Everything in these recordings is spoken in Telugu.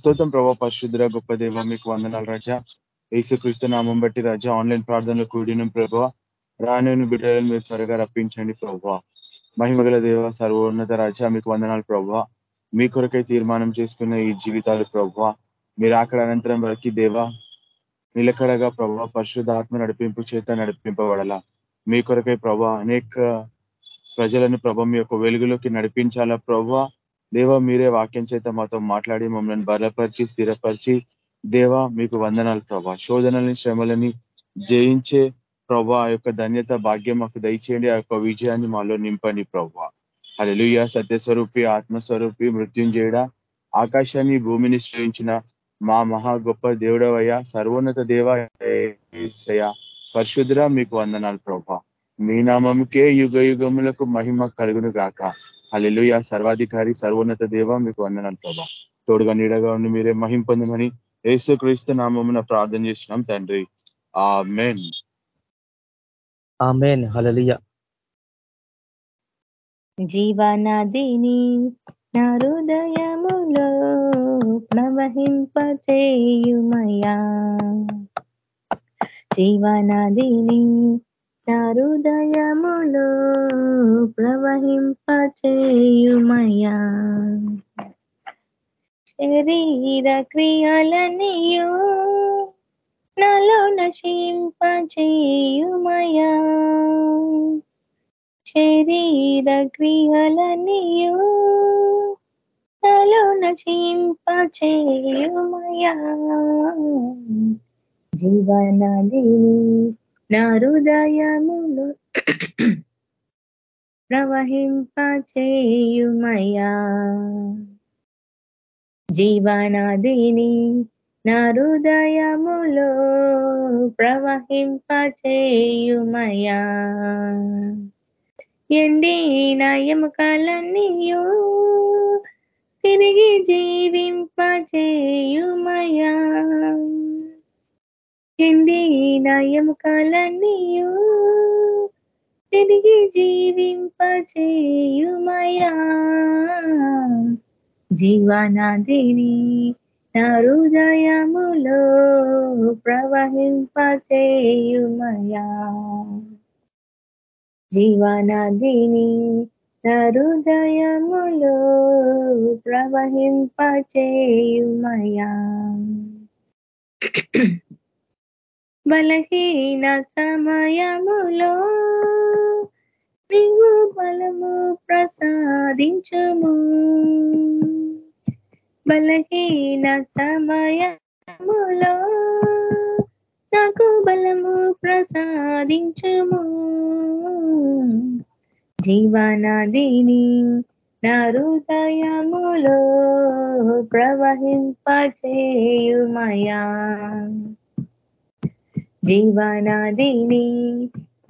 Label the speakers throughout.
Speaker 1: స్తోత్రం ప్రభా పరిశుద్ర గొప్ప దేవ మీకు వందనాలు రాజా. ఏసుక్రీస్తు నామం బట్టి రజా ఆన్లైన్ ప్రార్థనలు కూడిన ప్రభా రాను బిడ్డలను మీరు త్వరగా రప్పించండి ప్రభా. మహిమగల దేవ సర్వోన్నత రజా మీకు వందనాలు ప్రభా. మీ కొరకై తీర్మానం చేసుకున్న ఈ జీవితాలు ప్రభా మీరు అక్కడ అనంతరం వరకు దేవ నిలకడగా ప్రభా పరిశుద్ధ ఆత్మ నడిపింపు చేత నడిపింపబడాల. మీ కొరకై ప్రభా అనేక ప్రజలను ప్రభ మీ యొక్క వెలుగులోకి నడిపించాలా ప్రభా. దేవ మీరే వాక్యం చేత మాతో మాట్లాడి మమ్మల్ని బలపరిచి స్థిరపరిచి దేవ మీకు వందనాలు ప్రభా. శోధనల్ని శ్రమలని జయించే ప్రభా యొక్క ధన్యత భాగ్యం మాకు దయచేయండి ఆ యొక్క విజయాన్ని మాలో నింపండి ప్రభా. అలెలుయ సత్యస్వరూపి ఆత్మస్వరూపి మృత్యుంజేయడ ఆకాశాన్ని భూమిని సృష్టించిన మా మహా గొప్ప దేవుడవయ్య సర్వోన్నత దేవ పరిశుద్ధ మీకు వందనాలు ప్రభా. మీ నామంకే యుగ యుగములకు మహిమ కలుగును గాక అల్లెలుయ సర్వాధికారి సర్వోన్నత దేవ మీకు వందనాలు ప్రభా. తోడుగా నీడగా ఉండి మీరే మహిం పొందమని యేసు క్రీస్తు నామమున ప్రార్థన చేసినాం తండ్రి. ఆ మెయిన్
Speaker 2: జీవనదిని నా హృదయములో ప్రవహింపచేయుమయా జీవనదిని నా హృదయములో ప్రవహింపచేయుమయా శరీర క్రియలనియు నలో నశింపచేయుమయా శరీర క్రియలనియు నలో నశింపచేయుమయా జీవనదిని నా హృదయములు ప్రవహింపచేయుమయా జీవనాదిని నా హృదయములో ప్రవహింపచేయుమయా ఎండిన ఎముకలన్నీయు తిరిగి జీవింపచేయుమయా ఎండిన ఎముకలన్నీయు తిరిగి జీవింపచేయుమయా జీవనదిని నా హృదయములో ప్రవహింపచేయుమయా జీవనాదిని నా హృదయములో ప్రవహింపచేయుమయా బలహీన సమయములో నీవు బలము ప్రసాదించుము. బలహీన సమయములో నాకు బలము ప్రసాదించుము. జీవనాదిని నా హృదయములో ప్రవహింపచేయుమయా. జీవనాదిని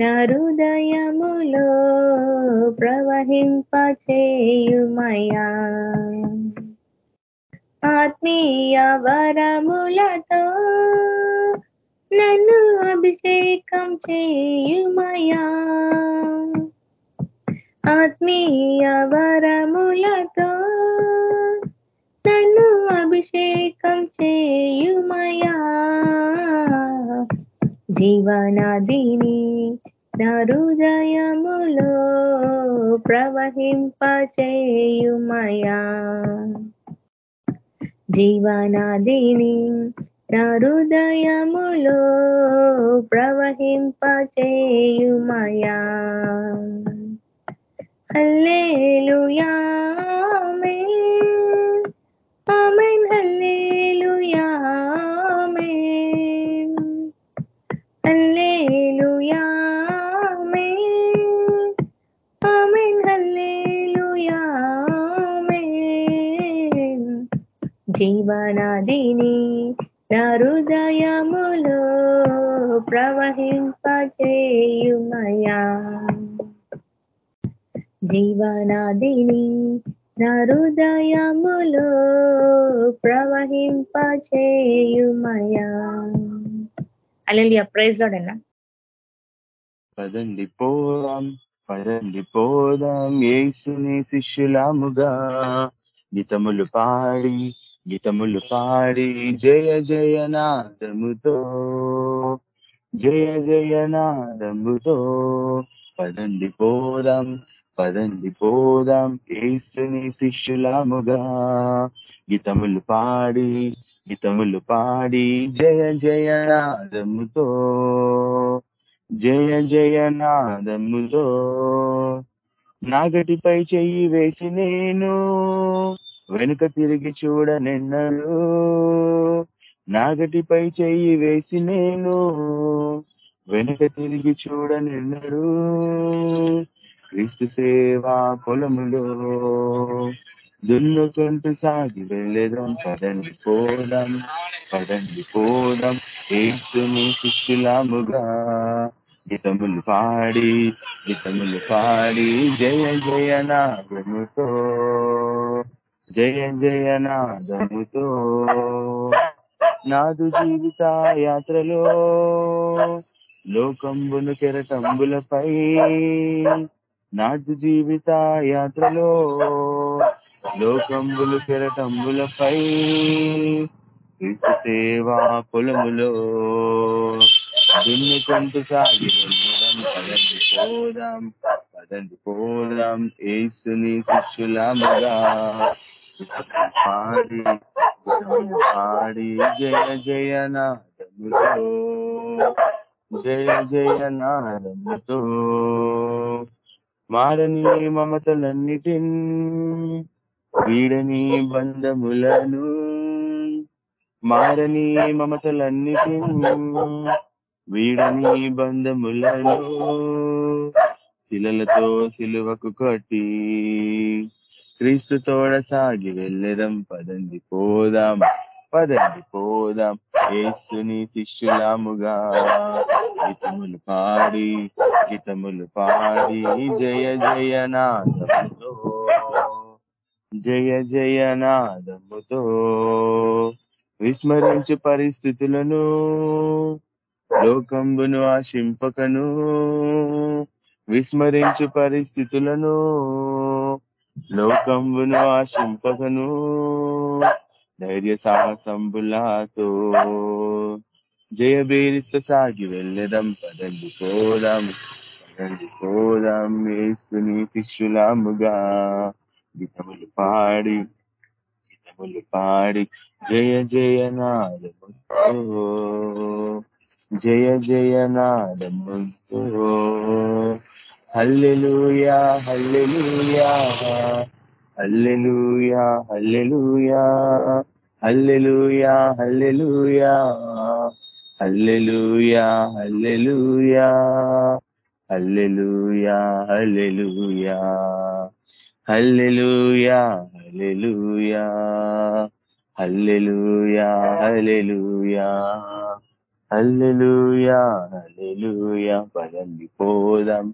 Speaker 2: నా హృదయములో ప్రవహింపచేయుమయా. ఆత్మీయ వరములతో నన్ను అభిషేకం చేయుమయా. ఆత్మీయ జీవనదిని నా హృదయములో ప్రవహింపచేయుమయా. జీవనదిని నా హృదయములో ప్రవహింపచేయుమయా. Hallelujah amen. హల్లేలుయా. జీవనాదిని నా హృదయములో ప్రవహింపచేయుమయా జీవనాదిని నా హృదయములో ప్రవహింపచేయుమయా అల్లెలియా ప్రైజ్ లోడన్నా
Speaker 1: పదండి పోదాం పదండి పోదాం. ఏసుని శిష్యులాముగా గీతములు పాడి గీతములు పాడి జయ జయనాదముతో జయ జయనాదముతో పదండి పోదాం పదండి పోదాం. ఏసుని శిష్యులాముగా గీతములు పాడి గీతములు పాడి జయ జయనాదముతో జయ జయ నాదముతో నాగటిపై చెయ్యి వేసి నేను వెనుక తిరిగి చూడనెన్నడు నాగటిపై చెయ్యి వేసి నేను వెనుక తిరిగి చూడనెన్నడు క్రీస్తు సేవా పొలములో దున్నుకుంటూ సాగి వెళ్ళేదాం. పదండి పోదాం పదండి పోదాం. ఏసుని శిష్యులాముగా. గీతములు పాడి గీతములు పాడి జయ జయ నాదముతో జయ జయ నాదముతో. నాదు జీవిత యాత్రలో లోకంబును కెరటంబులపై నాదు జీవిత యాత్రలో లోకంబులు కెరటంబులపై క్రీస్తు సేవా పొలములో కొంటు సాగి పదండి పోదాం పదండి పోదాం. ఏసుని శిష్యులముగా పాడి పాడి జయ జయ నాదముతో జయ జయ నాదముతో. మారని మమతలన్నిటిన్ వీడని బంధములను మారని మమతలన్నిటిన్ వీడని బంధములను శిలలతో సిలువకు కొట్టి క్రీస్తు తోడ సాగి వెళ్ళదం. పదండి పోదాం పదండి పోదాం. ఏసుని శిష్యులాముగా గీతములు పాడి గీతములు పాడి జయ జయ నాదముతో జయ జయ నాదముతో విస్మరించు పరిస్థితులను లోకంబును ఆశింపకను. విస్మరించు పరిస్థితులను లోకంబును ఆశింపకను. ధైర్య సాహసంబులాతో జయబేరితో సాగి వెళ్ళదాం పదండి పోదాం పదండి పోదాం యేసుని శిష్యులాముగా. గీతములు పాడి గీతములు పాడి. జయ జయ నాదముతో జయ జయ నాదముతో. హల్లెలూయా హల్లెలూయా హల్లెలూయా హల్లెలూయా హల్లెలూయా హల్లెలూయా హల్లెలూయా హల్లెలూయా హల్లెలూయా హల్లెలూయా. హల్లెలూయా హల్లెలూయా హల్లెలూయా హల్లెలూయా హల్లెలూయా హల్లెలూయా. పదండి పోదాం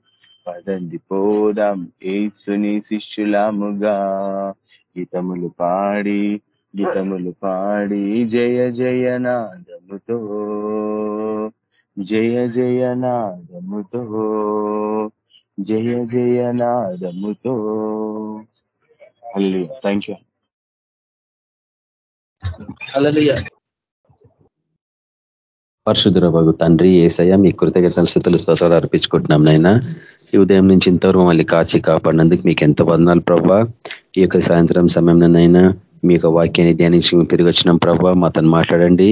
Speaker 1: పదండి పోదాం. ఏసుని శిష్యులాముగా గీతములు పాడి గీతములు పాడి జయ జయ నాదముతో జయ జయ నాదముతో జయ జయ నాదముతో. థ్యాంక్ యూ
Speaker 3: హల్లెలూయా. పరిశుద్ధుల భగు తండ్రి ఏసయ్య మీ కృతజ్ఞతలు స్థుతులు స్తోత్రాలు అర్పించుకుంటున్నాం నైనా ఈ ఉదయం నుంచి ఇంతవరకు మళ్ళీ కాచి కాపాడినందుకు మీకు ఎంత వందనాలు ప్రభావ ఈ యొక్క సాయంత్రం సమయంలోనైనా మీ యొక్క వాక్యాన్ని ధ్యానించి తిరిగి వచ్చినాం మా మాతను మాట్లాడండి.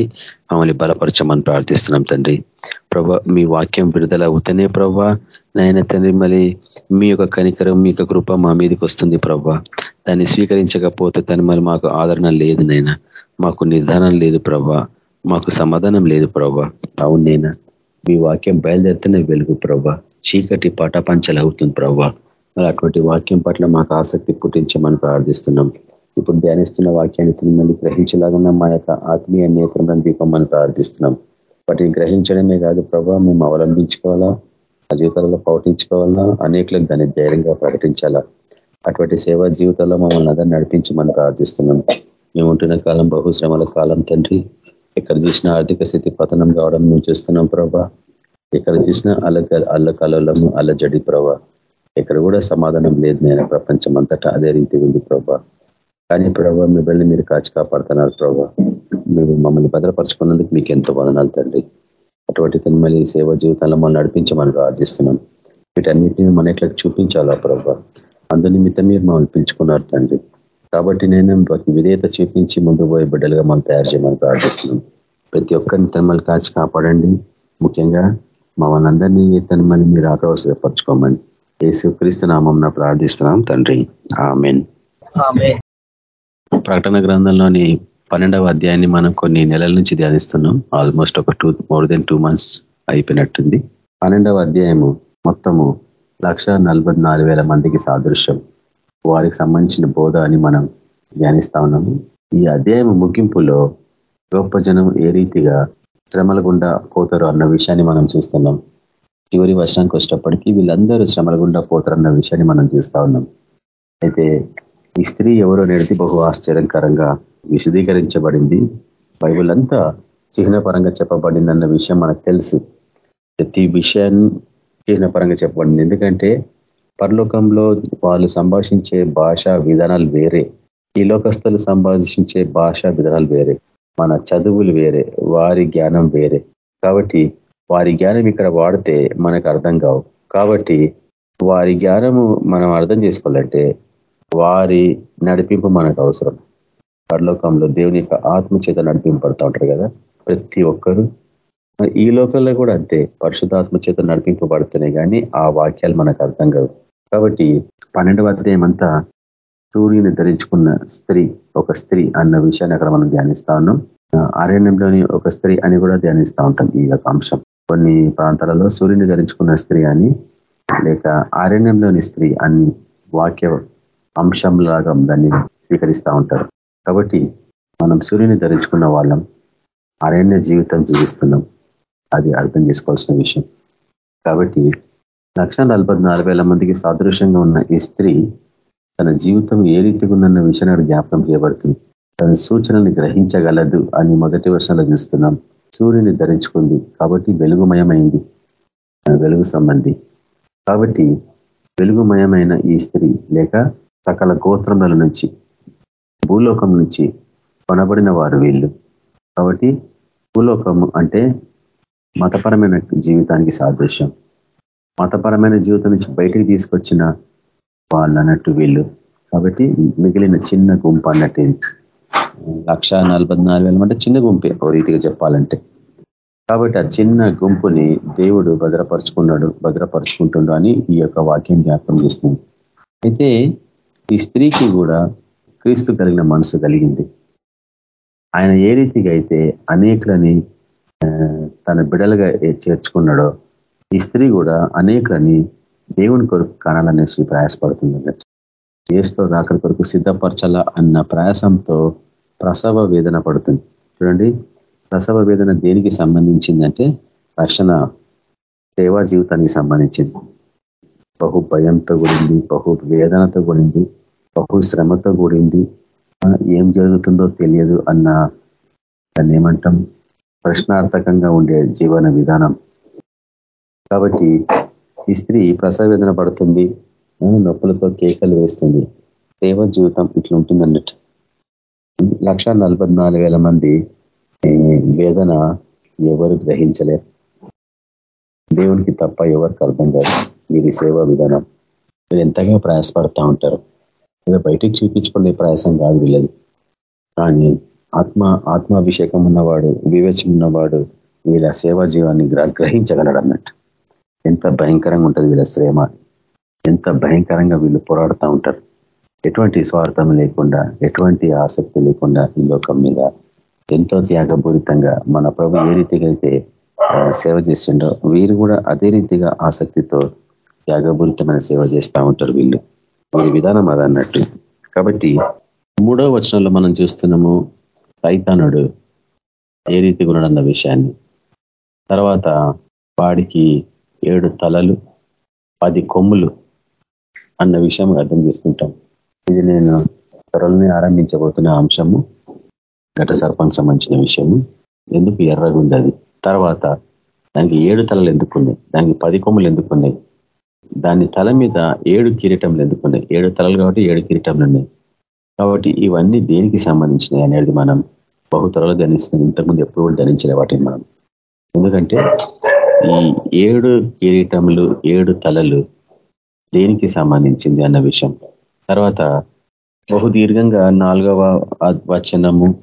Speaker 3: మమ్మల్ని బలపరచమని ప్రార్థిస్తున్నాం తండ్రి. ప్రభా మీ వాక్యం విడుదల అవుతనే ప్రభా. నాయన తండ్రి మళ్ళీ మీ యొక్క కనికరం మీ యొక్క కృప మా మీదకి వస్తుంది ప్రభా. దాన్ని స్వీకరించకపోతే తను మళ్ళీ మాకు ఆదరణ లేదు నైనా మాకు నిర్ధారణ లేదు ప్రభా. మాకు సమాధానం లేదు ప్రభా. అవునైనా మీ వాక్యం బయలుదేరితేనే వెలుగు ప్రభా. చీకటి పటపంచలు అవుతుంది ప్రభా. మరి అటువంటి వాక్యం పట్ల మాకు ఆసక్తి పుట్టించమని ప్రార్థిస్తున్నాం. ఇప్పుడు ధ్యానిస్తున్న వాక్యాన్ని మళ్ళీ గ్రహించలాగా మా యొక్క ఆత్మీయ నేత్రం దీపమని ప్రార్థిస్తున్నాం. వాటిని గ్రహించడమే కాదు ప్రభావ మేము అవలంబించుకోవాలా? ఆ జీవితాలలో పౌటించుకోవాలా? అనేకులకు దాన్ని ధైర్యంగా ప్రకటించాలా? అటువంటి సేవా జీవితంలో మమ్మల్ని అదని నడిపించమని ప్రార్థిస్తున్నాం. మేము ఉంటున్న కాలం బహుశ్రమల కాలం తండ్రి. ఎక్కడ చూసిన ఆర్థిక స్థితి పతనం కావడం మేము చూస్తున్నాం ప్రభా. ఎక్కడ చూసిన అల్ల అల్ల కలలము అల్లజడి ప్రభా. ఇక్కడ కూడా సమాధానం లేదు నేను ప్రపంచం అంతటా అదే రీతి ఉంది ప్రభా. కానీ ప్రభావ మీ మీరు కాచి కాపాడుతున్నారు ప్రభావ మీరు మమ్మల్ని భద్రపరచుకున్నందుకు మీకు ఎంతో వదనాలు తండ్రి. అటువంటి తన్మలి సేవ జీవితంలో మనం నడిపించమని ప్రార్థిస్తున్నాం. వీటన్నిటిని మన ఇట్లా చూపించాలా ప్రభావ అందునిమిత్తం మీరు మమ్మల్ని పిలుచుకున్నారు తండ్రి. కాబట్టి నేను విధేయత చూపించి ముందు పోయే బిడ్డలుగా మనం తయారు చేయమని ప్రార్థిస్తున్నాం. ప్రతి ఒక్కరిని తన్మలు కాచి కాపాడండి. ముఖ్యంగా మమ్మల్ని అందరినీ తన్మని మీరు ఆకవసరపరచుకోమని యేసు క్రీస్తు నామం ప్రార్థిస్తున్నాం తండ్రి. ఆమెన్. ప్రకటన గ్రంథంలోని పన్నెండవ అధ్యాయాన్ని మనం కొన్ని నెలల నుంచి ధ్యానిస్తున్నాం. ఆల్మోస్ట్ ఒక two more than two months అయిపోయినట్టుంది. పన్నెండవ అధ్యాయము మొత్తము లక్ష మందికి సాదృశ్యం. వారికి సంబంధించిన బోధ అని మనం ధ్యానిస్తా ఉన్నాము. ఈ అధ్యాయం ముగింపులో గొప్ప జనం ఏ రీతిగా శ్రమల గుండా పోతారు అన్న విషయాన్ని మనం చూస్తున్నాం. చివరి వర్షానికి వచ్చేటప్పటికీ వీళ్ళందరూ శ్రమల గుండా పోతారు అన్న విషయాన్ని మనం చూస్తా ఉన్నాం. అయితే ఈ స్త్రీ ఎవరో నేడితే బహు ఆశ్చర్యకరంగా విశదీకరించబడింది. బైబుల్ అంతా చిహ్నపరంగా చెప్పబడింది అన్న విషయం మనకు తెలుసు. ప్రతి విషయాన్ని చిహ్నపరంగా చెప్పబడింది. ఎందుకంటే పరలోకంలో వాళ్ళు సంభాషించే భాషా విధానాలు వేరే. ఈ లోకస్తులు సంభాషించే భాష విధానాలు వేరే. మన చదువులు వేరే. వారి జ్ఞానం వేరే. కాబట్టి వారి జ్ఞానం ఇక్కడ వాడితే మనకు అర్థం కావు. కాబట్టి వారి జ్ఞానము మనం అర్థం చేసుకోవాలంటే వారి నడిపింపు మనకు అవసరం. పరలోకంలో దేవుని యొక్క ఆత్మ చేత నడిపింపబడతా ఉంటారు కదా ప్రతి ఒక్కరూ. ఈ లోకంలో కూడా అంతే పరిశుధాత్మ చేత నడిపింపబడుతున్నాయి కానీ ఆ వాక్యాలు మనకు అర్థం కావు. కాబట్టి పన్నెండవ అధ్యాయమంతా సూర్యుని ధరించుకున్న స్త్రీ ఒక స్త్రీ అన్న విషయాన్ని అక్కడ మనం ధ్యానిస్తా ఉన్నాం. అరణ్యంలోని ఒక స్త్రీ అని కూడా ధ్యానిస్తూ ఉంటాం ఈ యొక్క అంశం. కొన్ని ప్రాంతాలలో సూర్యుని ధరించుకున్న స్త్రీ అని లేక అరణ్యంలోని స్త్రీ అని వాక్య అంశంలాగా దాన్ని స్వీకరిస్తూ ఉంటారు. కాబట్టి మనం సూర్యుని ధరించుకున్న వాళ్ళం అరణ్య జీవితం జీవిస్తున్నాం. అది అర్థం చేసుకోవాల్సిన విషయం. కాబట్టి లక్ష మందికి సాదృశ్యంగా ఉన్న ఈ స్త్రీ తన జీవితం ఏ రీతిగా ఉందన్న విషయాన్ని జ్ఞాపకం చేయబడుతుంది. తన సూచనల్ని గ్రహించగలదు అని మొదటి వర్షంలో చూస్తున్నాం. సూర్యుని ధరించుకుంది. కాబట్టి వెలుగుమయమైంది. వెలుగు సంబంధి. కాబట్టి వెలుగుమయమైన ఈ స్త్రీ లేక సకల గోత్రముల నుంచి భూలోకం నుంచి కొనబడిన వారు వీళ్ళు. కాబట్టి భూలోకము అంటే మతపరమైన జీవితానికి సాదృశ్యం. మతపరమైన జీవితం నుంచి బయటికి తీసుకొచ్చిన వాళ్ళు అన్నట్టు వీళ్ళు. కాబట్టి మిగిలిన చిన్న గుంపు అన్నట్టు లక్ష అంటే చిన్న గుంపే ఓ రీతిగా చెప్పాలంటే. కాబట్టి ఆ చిన్న గుంపుని దేవుడు భద్రపరుచుకున్నాడు భద్రపరుచుకుంటుండో అని ఈ యొక్క వాక్యం జ్ఞాపకం చేస్తుంది. అయితే ఈ స్త్రీకి కూడా క్రీస్తు కలిగిన మనసు కలిగింది. ఆయన ఏ రీతిగా అయితే అనేకులని తన బిడలుగా చేర్చుకున్నాడో ఈ స్త్రీ కూడా అనేకులని దేవుని కొరకు కనాలనేసి ప్రయాసపడుతుంది అన్నట్టు. ఏసులో రాకడి కొరకు సిద్ధపరచాల అన్న ప్రయాసంతో ప్రసవ వేదన పడుతుంది. చూడండి ప్రసవ వేదన దేనికి సంబంధించిందంటే రక్షణ సేవా జీవితానికి సంబంధించింది. బహు భయంతో కూడింది బహు వేదనతో కూడింది బహు శ్రమతో కూడింది. ఏం జరుగుతుందో తెలియదు అన్న దాన్ని ఏమంటాం? ప్రశ్నార్థకంగా ఉండే జీవన విధానం. కాబట్టి ఈ స్త్రీ ప్రసవేదన పడుతుంది నొప్పులతో కేకలు వేస్తుంది. సేవ జీవితం ఇట్లా ఉంటుంది అన్నట్టు లక్ష మంది వేదన ఎవరు గ్రహించలేరు. దేవునికి తప్ప ఎవరికి అర్థం కాదు. వీరి సేవా విధానం. మీరు ఎంతగా ప్రయాసపడతా ఉంటారు. ఏదో బయటికి చూపించుకునే ప్రయాసం కాదు వీళ్ళది. కానీ ఆత్మ ఆత్మాభిషేకం ఉన్నవాడు వివేచం ఉన్నవాడు వీళ్ళ సేవా జీవాన్ని గ్రహించగలడు అన్నట్టు. ఎంత భయంకరంగా ఉంటుంది వీళ్ళ శ్రేమ. ఎంత భయంకరంగా వీళ్ళు పోరాడుతూ ఉంటారు. ఎటువంటి స్వార్థం లేకుండా ఎటువంటి ఆసక్తి లేకుండా ఈ లోకం మీద ఎంతో త్యాగపూరితంగా మన ప్రభు ఏ రీతిగా అయితే సేవ చేస్తుండో వీరు కూడా అదే రీతిగా ఆసక్తితో త్యాగపూరితమైన సేవ చేస్తూ ఉంటారు వీళ్ళు. వీరి విధానం అదన్నట్టు కాబట్టి మూడో వచనంలో మనం చూస్తున్నాము సైతానుడు ఏ రీతిగా ఉన్నాడన్న విషయాన్ని. తర్వాత వాడికి ఏడు తలలు పది కొమ్ములు అన్న విషయం అర్థం చేసుకుంటాం. ఇది నేను త్వరలోనే ఆరంభించబోతున్న అంశము ఘట సర్పంకి సంబంధించిన విషయము. ఎందుకు ఎర్రగా ఉంది అది? తర్వాత దానికి ఏడు తలలు ఎందుకున్నాయి దానికి పది కొమ్ములు ఎందుకున్నాయి దాని తల మీద ఏడు కిరీటంలు ఎందుకున్నాయి? ఏడు తలలు కాబట్టి ఏడు కిరీటంలు ఉన్నాయి. కాబట్టి ఇవన్నీ దేనికి సంబంధించినవి అనేది మనం బహు త్వరలో ధనిస్తున్నాం ఇంతకుముందు ఎప్పుడు కూడా ధరించలే వాటిని మనం. ఎందుకంటే ఈ ఏడు కిరీటములు ఏడు తలలు దేనికి సంబంధించింది అన్న విషయం. తర్వాత బహుదీర్ఘంగా నాలుగవ వచనము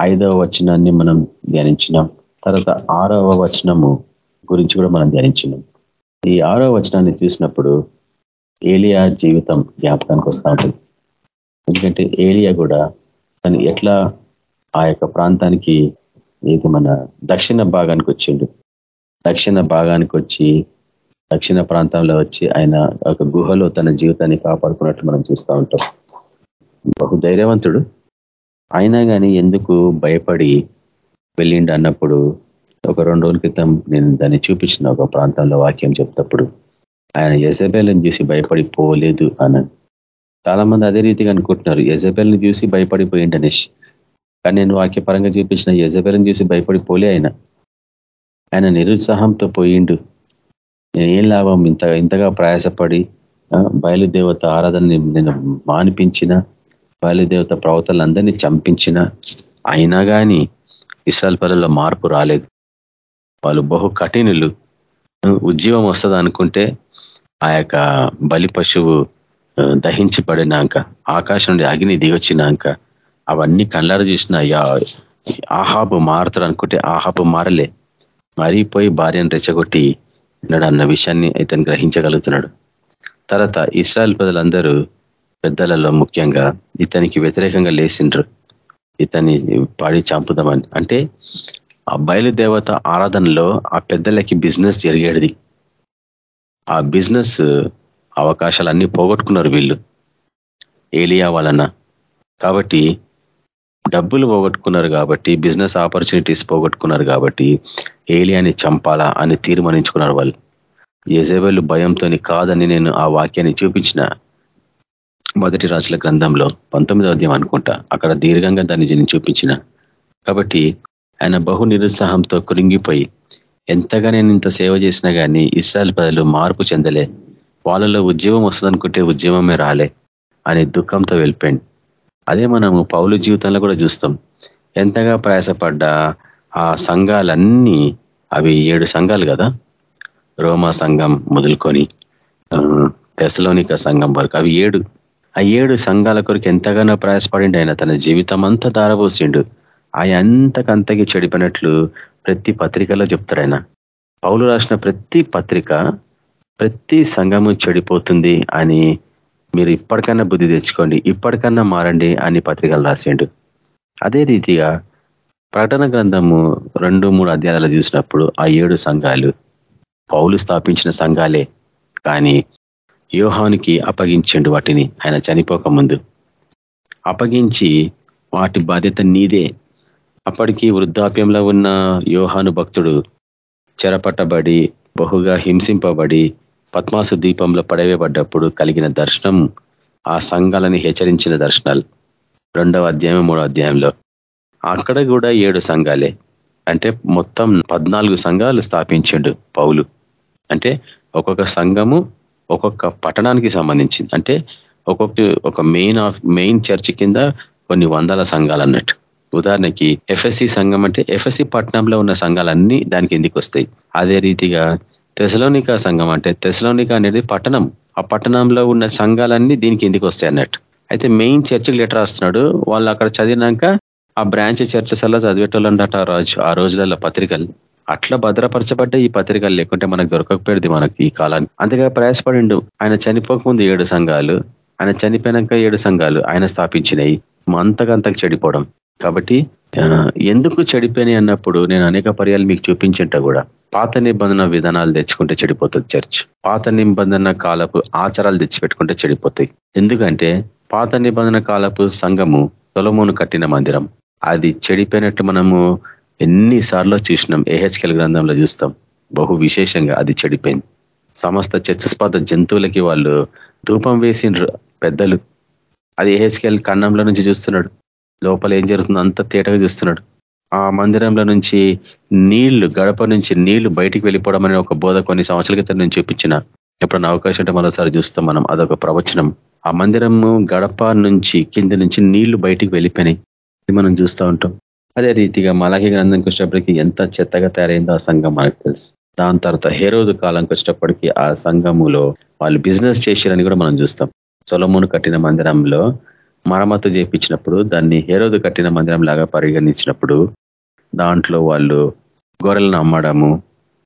Speaker 3: ఐదవ వచనాన్ని మనం ధ్యానించినాం. తర్వాత ఆరవ వచనము గురించి కూడా మనం ధ్యానించినాం. ఈ ఆరో వచనాన్ని చూసినప్పుడు ఏలియా జీవితం జ్ఞాపకానికి వస్తూ ఉంటుంది. ఎందుకంటే ఏలియా కూడా తను ఎట్లా ఆ యొక్క ప్రాంతానికి ఏది మన దక్షిణ భాగానికి వచ్చిండు. దక్షిణ భాగానికి వచ్చి దక్షిణ ప్రాంతంలో వచ్చి ఆయన ఒక గుహలో తన జీవితాన్ని కాపాడుకున్నట్లు మనం చూస్తూ ఉంటాం. బహు ధైర్యవంతుడు అయినా కానీ ఎందుకు భయపడి వెళ్ళిండు అన్నప్పుడు ఒక రెండు రోజుల క్రితం నేను దాన్ని చూపించిన ఒక ప్రాంతంలో వాక్యం చెప్తప్పుడు ఆయన ఎజబెల్ని చూసి భయపడి పోలేదు అని. చాలా మంది అదే రీతిగా అనుకుంటున్నారు ఎజబెల్ని చూసి భయపడిపోయింది అనేష్ కానీ నేను వాక్యపరంగా చూపించిన ఎజబెల్ని చూసి భయపడిపోలే ఆయన. ఆయన నిరుత్సాహంతో పోయిండు. నేను ఏం లాభం ఇంత ఇంతగా ప్రయాసపడి బయలుదేవత ఆరాధనని నేను మానిపించిన బయలుదేవత ప్రవతలందరినీ చంపించిన అయినా కానీ ఇస్రాయల్ పల్లెల్లో మార్పు రాలేదు. వాళ్ళు బహు కఠినులు. ఉజ్జీవం వస్తుంది అనుకుంటే ఆ యొక్క బలి పశువు దహించబడినాక ఆకాశం నుండి అగ్ని దిగొచ్చినాక అవన్నీ కళ్ళారు చూసిన ఆహాబు మారుతారు అనుకుంటే ఆహాబు మారలే. మరిపోయి భార్యను రెచ్చగొట్టి ఉన్నాడు అన్న విషయాన్ని ఇతను గ్రహించగలుగుతున్నాడు. తర్వాత ఇస్రాయల్ ప్రజలందరూ పెద్దలలో ముఖ్యంగా ఇతనికి వ్యతిరేకంగా లేచిండ్రు. ఇతన్ని పాడి చంపుదామని. అంటే ఆ బయలుదేవత ఆరాధనలో ఆ పెద్దలకి బిజినెస్ జరిగేది ఆ బిజినెస్ అవకాశాలు పోగొట్టుకున్నారు వీళ్ళు. ఏలియా వలన కాబట్టి డబ్బులు పోగొట్టుకున్నారు కాబట్టి బిజినెస్ ఆపర్చునిటీస్ పోగొట్టుకున్నారు కాబట్టి ఏలియాని చంపాలా అని తీర్మానించుకున్నారు వాళ్ళు. యజబెల్ భయంతో కాదని నేను ఆ వాక్యాన్ని చూపించిన మొదటి రాజుల గ్రంథంలో పంతొమ్మిదవ అధ్యాయం అనుకుంటా. అక్కడ దీర్ఘంగా దాన్ని నేను చూపించిన. కాబట్టి ఆయన బహు నిరుత్సాహంతో కృంగిపోయి ఎంతగా నేను ఇంత సేవ చేసినా కానీ ఇస్రాయల్ ప్రజలు మార్పు చెందలే. వాళ్ళలో ఉద్యమం వస్తుందనుకుంటే ఉద్యమమే రాలే అని దుఃఖంతో వెళ్ళిపోయింది. అదే మనము పౌలు జీవితంలో కూడా చూస్తాం. ఎంతగా ప్రయాసపడ్డా ఆ సంఘాలన్నీ అవి ఏడు సంఘాలు కదా? రోమా సంఘం మొదలుకొని దశలోనిక సంఘం వరకు అవి ఏడు. ఆ ఏడు సంఘాల కొరకు ఎంతగానో ప్రయాసపడిండు ఆయన. తన జీవితం అంతా దారబోసిండు ఆయన అంతకంతకి చెడిపోయినట్లు ప్రతి పత్రికలో చెప్తాడు ఆయన. పౌలు రాసిన ప్రతి పత్రిక ప్రతి సంఘము చెడిపోతుంది అని మీరు ఇప్పటికన్నా బుద్ధి తెచ్చుకోండి ఇప్పటికన్నా మారండి అని పత్రికలు రాసిండు. అదే రీతిగా ప్రకటన గ్రంథము రెండు మూడు అధ్యాయాలు చూసినప్పుడు ఆ ఏడు సంఘాలు పౌలు స్థాపించిన సంఘాలే కానీ వ్యూహానికి అప్పగించండు వాటిని. ఆయన చనిపోక ముందు అప్పగించి వాటి బాధ్యత నీదే అప్పటికి వృద్ధాప్యంలో ఉన్న యోహాను భక్తుడు చెరపట్టబడి బహుగా హింసింపబడి పద్మాసు దీపంలో పడవేయబడ్డప్పుడు కలిగిన దర్శనం ఆ సంఘాలని హెచ్చరించిన దర్శనాలు. రెండవ అధ్యాయం మూడవ అధ్యాయంలో. అక్కడ కూడా ఏడు సంఘాలే. అంటే మొత్తం పద్నాలుగు సంఘాలు స్థాపించిండు పౌలు. అంటే ఒక్కొక్క సంఘము ఒక్కొక్క పట్టణానికి సంబంధించింది. అంటే ఒక్కొక్క ఒక మెయిన్ ఆఫ్ మెయిన్ చర్చ్ కింద కొన్ని వందల సంఘాలు అన్నట్టు. ఉదాహరణకి ఎఫ్ఎస్సి సంఘం అంటే ఎఫ్ఎస్సి పట్టణంలో ఉన్న సంఘాలన్నీ దానికి ఎందుకు వస్తాయి? అదే రీతిగా తెసలోనిక సంఘం అంటే తెసలోనిక అనేది పట్టణం. ఆ పట్టణంలో ఉన్న సంఘాలన్నీ దీనికి ఎందుకు వస్తాయి అన్నట్టు. అయితే మెయిన్ చర్చికి లెటర్ రాస్తున్నాడు. వాళ్ళు అక్కడ చదివినాక ఆ బ్రాంచ్ చర్చస్ అలా చదివేటోళ్ళంట రాజు ఆ ఆ రోజులలో పత్రికలు. అట్లా భద్రపరచబడ్డ ఈ పత్రికలు లేకుంటే మనకు దొరకకపోయేది మనకి ఈ కాలానికి. అంతగా ప్రయాసపడిండు. ఆయన చనిపోకముందు ఏడు సంఘాలు ఆయన చనిపోయినాక ఏడు సంఘాలు ఆయన స్థాపించినాయి. అంతకంతకు చెడిపోవడం. కాబట్టి ఎందుకు చెడిపోయినాయి అన్నప్పుడు నేను అనేక పర్యాలు మీకు చూపించింట కూడా. పాత నిబంధన విధానాలు తెచ్చుకుంటే చెడిపోతుంది చర్చ్ పాత నిబంధన కాలపు ఆచారాలు తెచ్చిపెట్టుకుంటే చెడిపోతాయి. ఎందుకంటే పాత నిబంధన కాలపు సంఘము తొలమును కట్టిన మందిరం. అది చెడిపోయినట్టు మనము ఎన్నిసార్లు చూసినాం ఏహెచ్కెల్ గ్రంథంలో చూస్తాం. బహు విశేషంగా అది చెడిపోయింది. సమస్త చతుస్పాద జంతువులకి వాళ్ళు ధూపం వేసిండ్రు పెద్దలు. అది ఏహెచ్కెల్ కన్నంలో నుంచి చూస్తున్నాడు. లోపల ఏం జరుగుతుందో అంత తేటగా చూస్తున్నాడు. ఆ మందిరంలో నుంచి నీళ్ళు గడప నుంచి నీళ్ళు బయటికి వెళ్ళిపోవడం అనే ఒక బోధ కొన్ని సంవత్సరాల క్రితం నేను చూపించిన. ఎప్పుడన్నా అవకాశం ఉంటే మరోసారి చూస్తాం మనం అదొక ప్రవచనం. ఆ మందిరము గడప నుంచి కింద నుంచి నీళ్ళు బయటికి వెళ్ళిపోయినాయి. ఇది మనం చూస్తూ ఉంటాం. అదే రీతిగా మలాఖీ గ్రంథంకి వచ్చేటప్పటికి ఎంత చెత్తగా తయారైందో ఆ సంఘం మనకు తెలుసు. దాని తర్వాత హేరోదు కాలంకి వచ్చేటప్పటికి ఆ సంఘములో వాళ్ళు బిజినెస్ చేశారని కూడా మనం చూస్తాం. సొలమును కట్టిన మందిరంలో మరమ్మతు చేయించినప్పుడు దాన్ని హేరోదు కట్టిన మందిరం లాగా పరిగణించినప్పుడు దాంట్లో వాళ్ళు గొర్రెలను అమ్మడము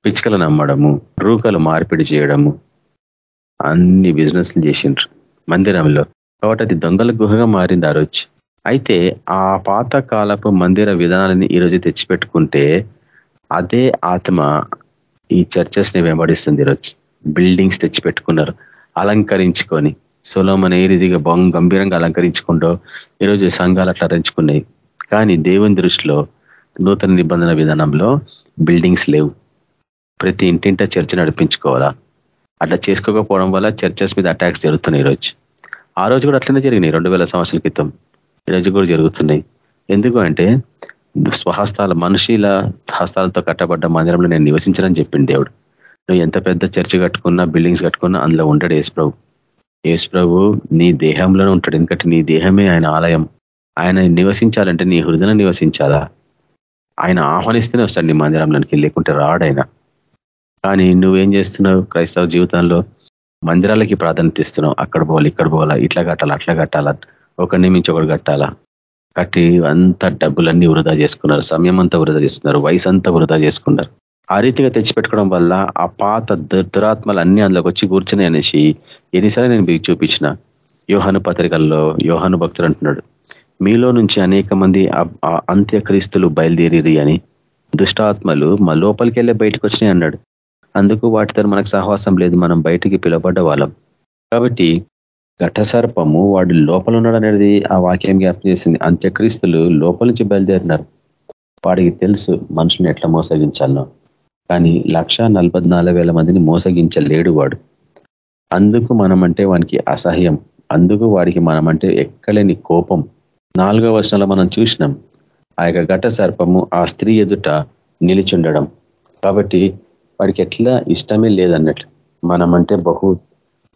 Speaker 3: పిచ్చుకలను అమ్మడము రూకలు మార్పిడి చేయడము అన్ని బిజినెస్లు చేసిండ్రు మందిరంలో. కాబట్టి అది దొంగల గుహగా మారింది ఆ రోజు. అయితే ఆ పాత కాలపు మందిర విధానాలని ఈరోజు తెచ్చిపెట్టుకుంటే అదే ఆత్మ ఈ చర్చెస్ని వెంబడిస్తుంది ఈరోజు బిల్డింగ్స్ తెచ్చిపెట్టుకున్నారు అలంకరించుకొని. సొలోమన్ ఏ రీతిగా బొంగ గంభీరంగా అలంకరించుకుంటో ఈరోజు సంఘాలు అట్లా రంచుకున్నాయి కానీ దేవుని దృష్టిలో నూతన నిబంధన విధానంలో బిల్డింగ్స్ లేవు. ప్రతి ఇంటింట చర్చ నడిపించుకోవాలా? అట్లా చేసుకోకపోవడం వల్ల చర్చెస్ మీద అటాక్స్ జరుగుతున్నాయి ఈరోజు ఆ రోజు కూడా అట్లనే జరిగినాయి రెండు వేల సంవత్సరాల క్రితం. ఈరోజు కూడా జరుగుతున్నాయి. ఎందుకు అంటే స్వహస్తాల మనుషుల హస్తాలతో కట్టబడ్డ మందిరంలో నేను నివసించనని చెప్పింది దేవుడు. నువ్వు ఎంత పెద్ద చర్చి కట్టుకున్నా బిల్డింగ్స్ కట్టుకున్నా అందులో ఉండడు యేసుప్రభు. యేసుప్రభు నీ దేహంలోనే ఉంటాడు. ఎందుకంటే నీ దేహమే ఆయన ఆలయం. ఆయన నివసించాలంటే నీ హృదయం నివసించాలా? ఆయన ఆహ్వానిస్తేనే వస్తాడు నీ మందిరంలోనికి లేకుంటే రాడైనా కానీ నువ్వేం చేస్తున్నావు? క్రైస్తవ జీవితంలో మందిరాలకి ప్రాధాన్యత ఇస్తున్నావు అక్కడ పోవాలి ఇక్కడ పోవాలా ఇట్లా కట్టాలా అట్లా కట్టాలా ఒకరిని మించి ఒకటి కట్టాలా? కట్టి అంత డబ్బులన్నీ వృధా చేసుకున్నారు. సమయం అంతా వృధా చేసుకున్నారు. వయసు అంతా వృధా చేసుకున్నారు. ఆ రీతిగా తెచ్చిపెట్టుకోవడం వల్ల ఆ పాత దురాత్మలు అన్ని అందులోకి వచ్చి కూర్చుని అనేసి ఎన్నిసార్లు నేను మీకు చూపించిన. యోహాను పత్రికల్లో యోహాను భక్తులు అంటున్నాడు మీలో నుంచి అనేక మంది అంత్యక్రీస్తులు బయలుదేరి అని దుష్టాత్మలు మా లోపలికి వెళ్ళే బయటకు వచ్చినాయి అన్నాడు. అందుకు వాటితో మనకు సహవాసం లేదు మనం బయటికి పిలవబడ్డ వాళ్ళం. కాబట్టి ఘటసర్పము వాడు లోపల ఉన్నాడు అనేది ఆ వాక్యం జ్ఞాపం చేసింది. అంత్యక్రీస్తులు లోపల నుంచి బయలుదేరినారు. వాడికి తెలుసు మనుషుని ఎట్లా మోసగించాలనో. కానీ లక్ష మందిని మోసగించలేడు వాడు. అందుకు మనమంటే వానికి అసహ్యం. అందుకు వాడికి మనమంటే ఎక్కలేని కోపం. నాలుగో వర్షంలో మనం చూసినాం ఆ యొక్క ఘట సర్పము ఆ స్త్రీ ఎదుట నిలిచుండడం. కాబట్టి వాడికి ఎట్లా ఇష్టమే లేదన్నట్లు మనమంటే బహు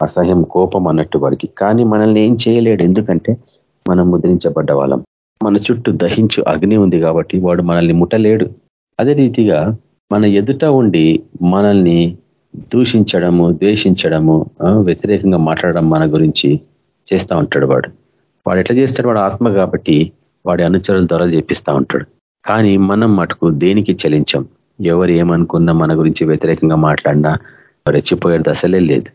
Speaker 3: అసహ్యం కోపం అన్నట్టు వాడికి. కానీ మనల్ని ఏం చేయలేడు. ఎందుకంటే మనం ముద్రించబడ్డ వాళ్ళం. మన చుట్టూ దహించు అగ్ని ఉంది కాబట్టి వాడు మనల్ని ముట్టలేడు. అదే రీతిగా మన ఎదుట ఉండి మనల్ని దూషించడము ద్వేషించడము వ్యతిరేకంగా మాట్లాడడం మన గురించి చేస్తూ ఉంటాడు వాడు. వాడు ఎట్లా చేస్తాడు? వాడు ఆత్మ కాబట్టి వాడి అనుచరుల ద్వారా చేపిస్తూ ఉంటాడు. కానీ మనం మటుకు దేనికి చలించం? ఎవరు ఏమనుకున్నా మన గురించి వ్యతిరేకంగా మాట్లాడినా రెచ్చిపోయే దశలే లేదు.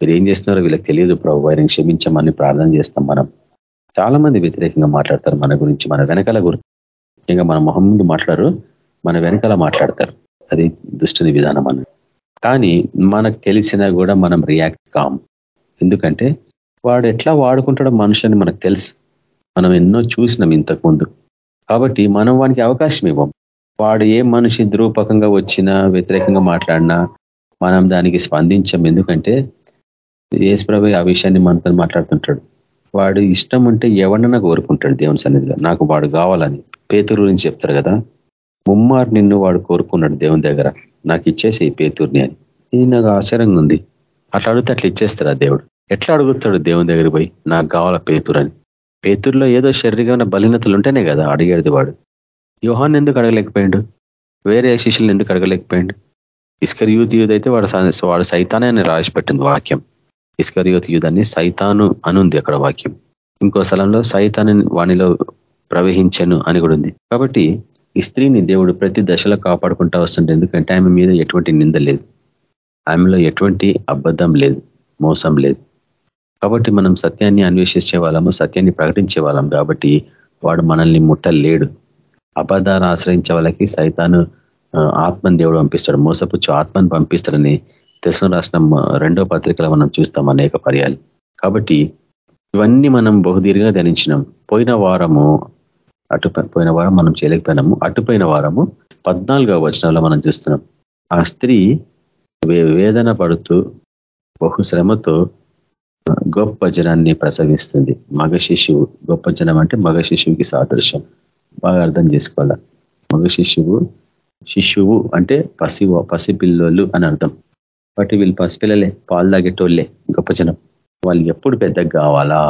Speaker 3: మీరు ఏం చేస్తున్నారో వీళ్ళకి తెలియదు ప్రభు వారిని క్షమించమని ప్రార్థన చేస్తాం మనం. చాలా మంది వ్యతిరేకంగా మాట్లాడతారు మన గురించి మన వెనకాల గురించి ముఖ్యంగా మన మొహం ముందు మాట్లాడరు మన వెనకాల మాట్లాడతారు. అది దుష్టుని విధానం అన్న కానీ మనకు తెలిసినా కూడా మనం రియాక్ట్ కాం. ఎందుకంటే వాడు ఎట్లా వాడుకుంటాడో మనుషులని మనకు తెలుసు. మనం ఎన్నో చూసినాం ఇంతకుముందు కాబట్టి మనం వానికి అవకాశం ఇవ్వం. వాడు ఏ మనిషి ద్రూపకంగా వచ్చినా వ్యతిరేకంగా మాట్లాడినా మనం దానికి స్పందించం. ఎందుకంటే ఏసుప్రభు ఆ విషయాన్ని మనతో మాట్లాడుతుంటాడు. వాడు ఇష్టం ఉంటే ఎవరినైనా కోరుకుంటాడు దేవుని సన్నిధిలో. నాకు వాడు కావాలని. పేతురు గురించి చెప్తారు కదా ముమ్మారు నిన్ను వాడు కోరుకున్నాడు దేవుని దగ్గర. నాకు ఇచ్చేసి పేతూర్ని పేతుర్ని అని. ఇది నాకు ఆశ్చర్యంగా ఉంది. అట్లా అడిగితే అట్లా ఇచ్చేస్తారా దేవుడు? ఎట్లా అడుగుతాడు దేవుని దగ్గర పోయి? నాకు కావాల పేతురు అని. పేతుర్లో ఏదో శరీరమైన బలీనతలు ఉంటేనే కదా అడిగేది వాడు. యోహాన్ ఎందుకు అడగలేకపోయాడు? వేరే శిష్యులను ఎందుకు అడగలేకపోయాడు? ఇస్కర్ యూత్ యూత్ అయితే వాడు వాడు సైతానే అని రాసి పెట్టింది వాక్యం. ఇస్కర్ యూత్ యూత్ అని సైతాను అనుంది అక్కడ వాక్యం. ఇంకో స్థలంలో సైతాన్ని వాణిలో ప్రవహించను అని కూడా ఉంది. కాబట్టి ఈ స్త్రీని దేవుడు ప్రతి దశలో కాపాడుకుంటా వస్తుంటే ఎందుకంటే ఆమె మీద ఎటువంటి నింద లేదు. ఆమెలో ఎటువంటి అబద్ధం లేదు మోసం లేదు. కాబట్టి మనం సత్యాన్ని అన్వేషించే వాళ్ళము సత్యాన్ని ప్రకటించే వాళ్ళం. కాబట్టి వాడు మనల్ని ముట్టలేడు. అబద్ధాన్ని ఆశ్రయించే వాళ్ళకి సైతాను ఆత్మని దేవుడు పంపిస్తాడు. మోసపుచ్చు ఆత్మని పంపిస్తాడని తెలుసు రాసిన రెండో పత్రికలో మనం చూస్తాం అనేక పర్యాలు. కాబట్టి ఇవన్నీ మనం బహుదీర్ఘంగా ధ్యానించినాం. పోయిన వారము అటు పోయిన వారం మనం చేయలేకపోయినాము. అటుపోయిన వారము పద్నాలుగవ వచనంలో మనం చూస్తున్నాం. ఆ స్త్రీ వేదన పడుతూ బహుశ్రమతో గొప్ప జనాన్ని ప్రసవిస్తుంది. మగ శిశువు గొప్ప జనం అంటే మగ శిశువుకి సాదృశ్యం. బాగా అర్థం చేసుకోవాలా? మగ శిశువు శిశువు అంటే పసి పసిపిల్లోళ్ళు అని అర్థం. బట్టి వీళ్ళు పసిపిల్లలే పాలు తాగేటోళ్ళే గొప్ప జనం. వాళ్ళు ఎప్పుడు పెద్దగా కావాలా?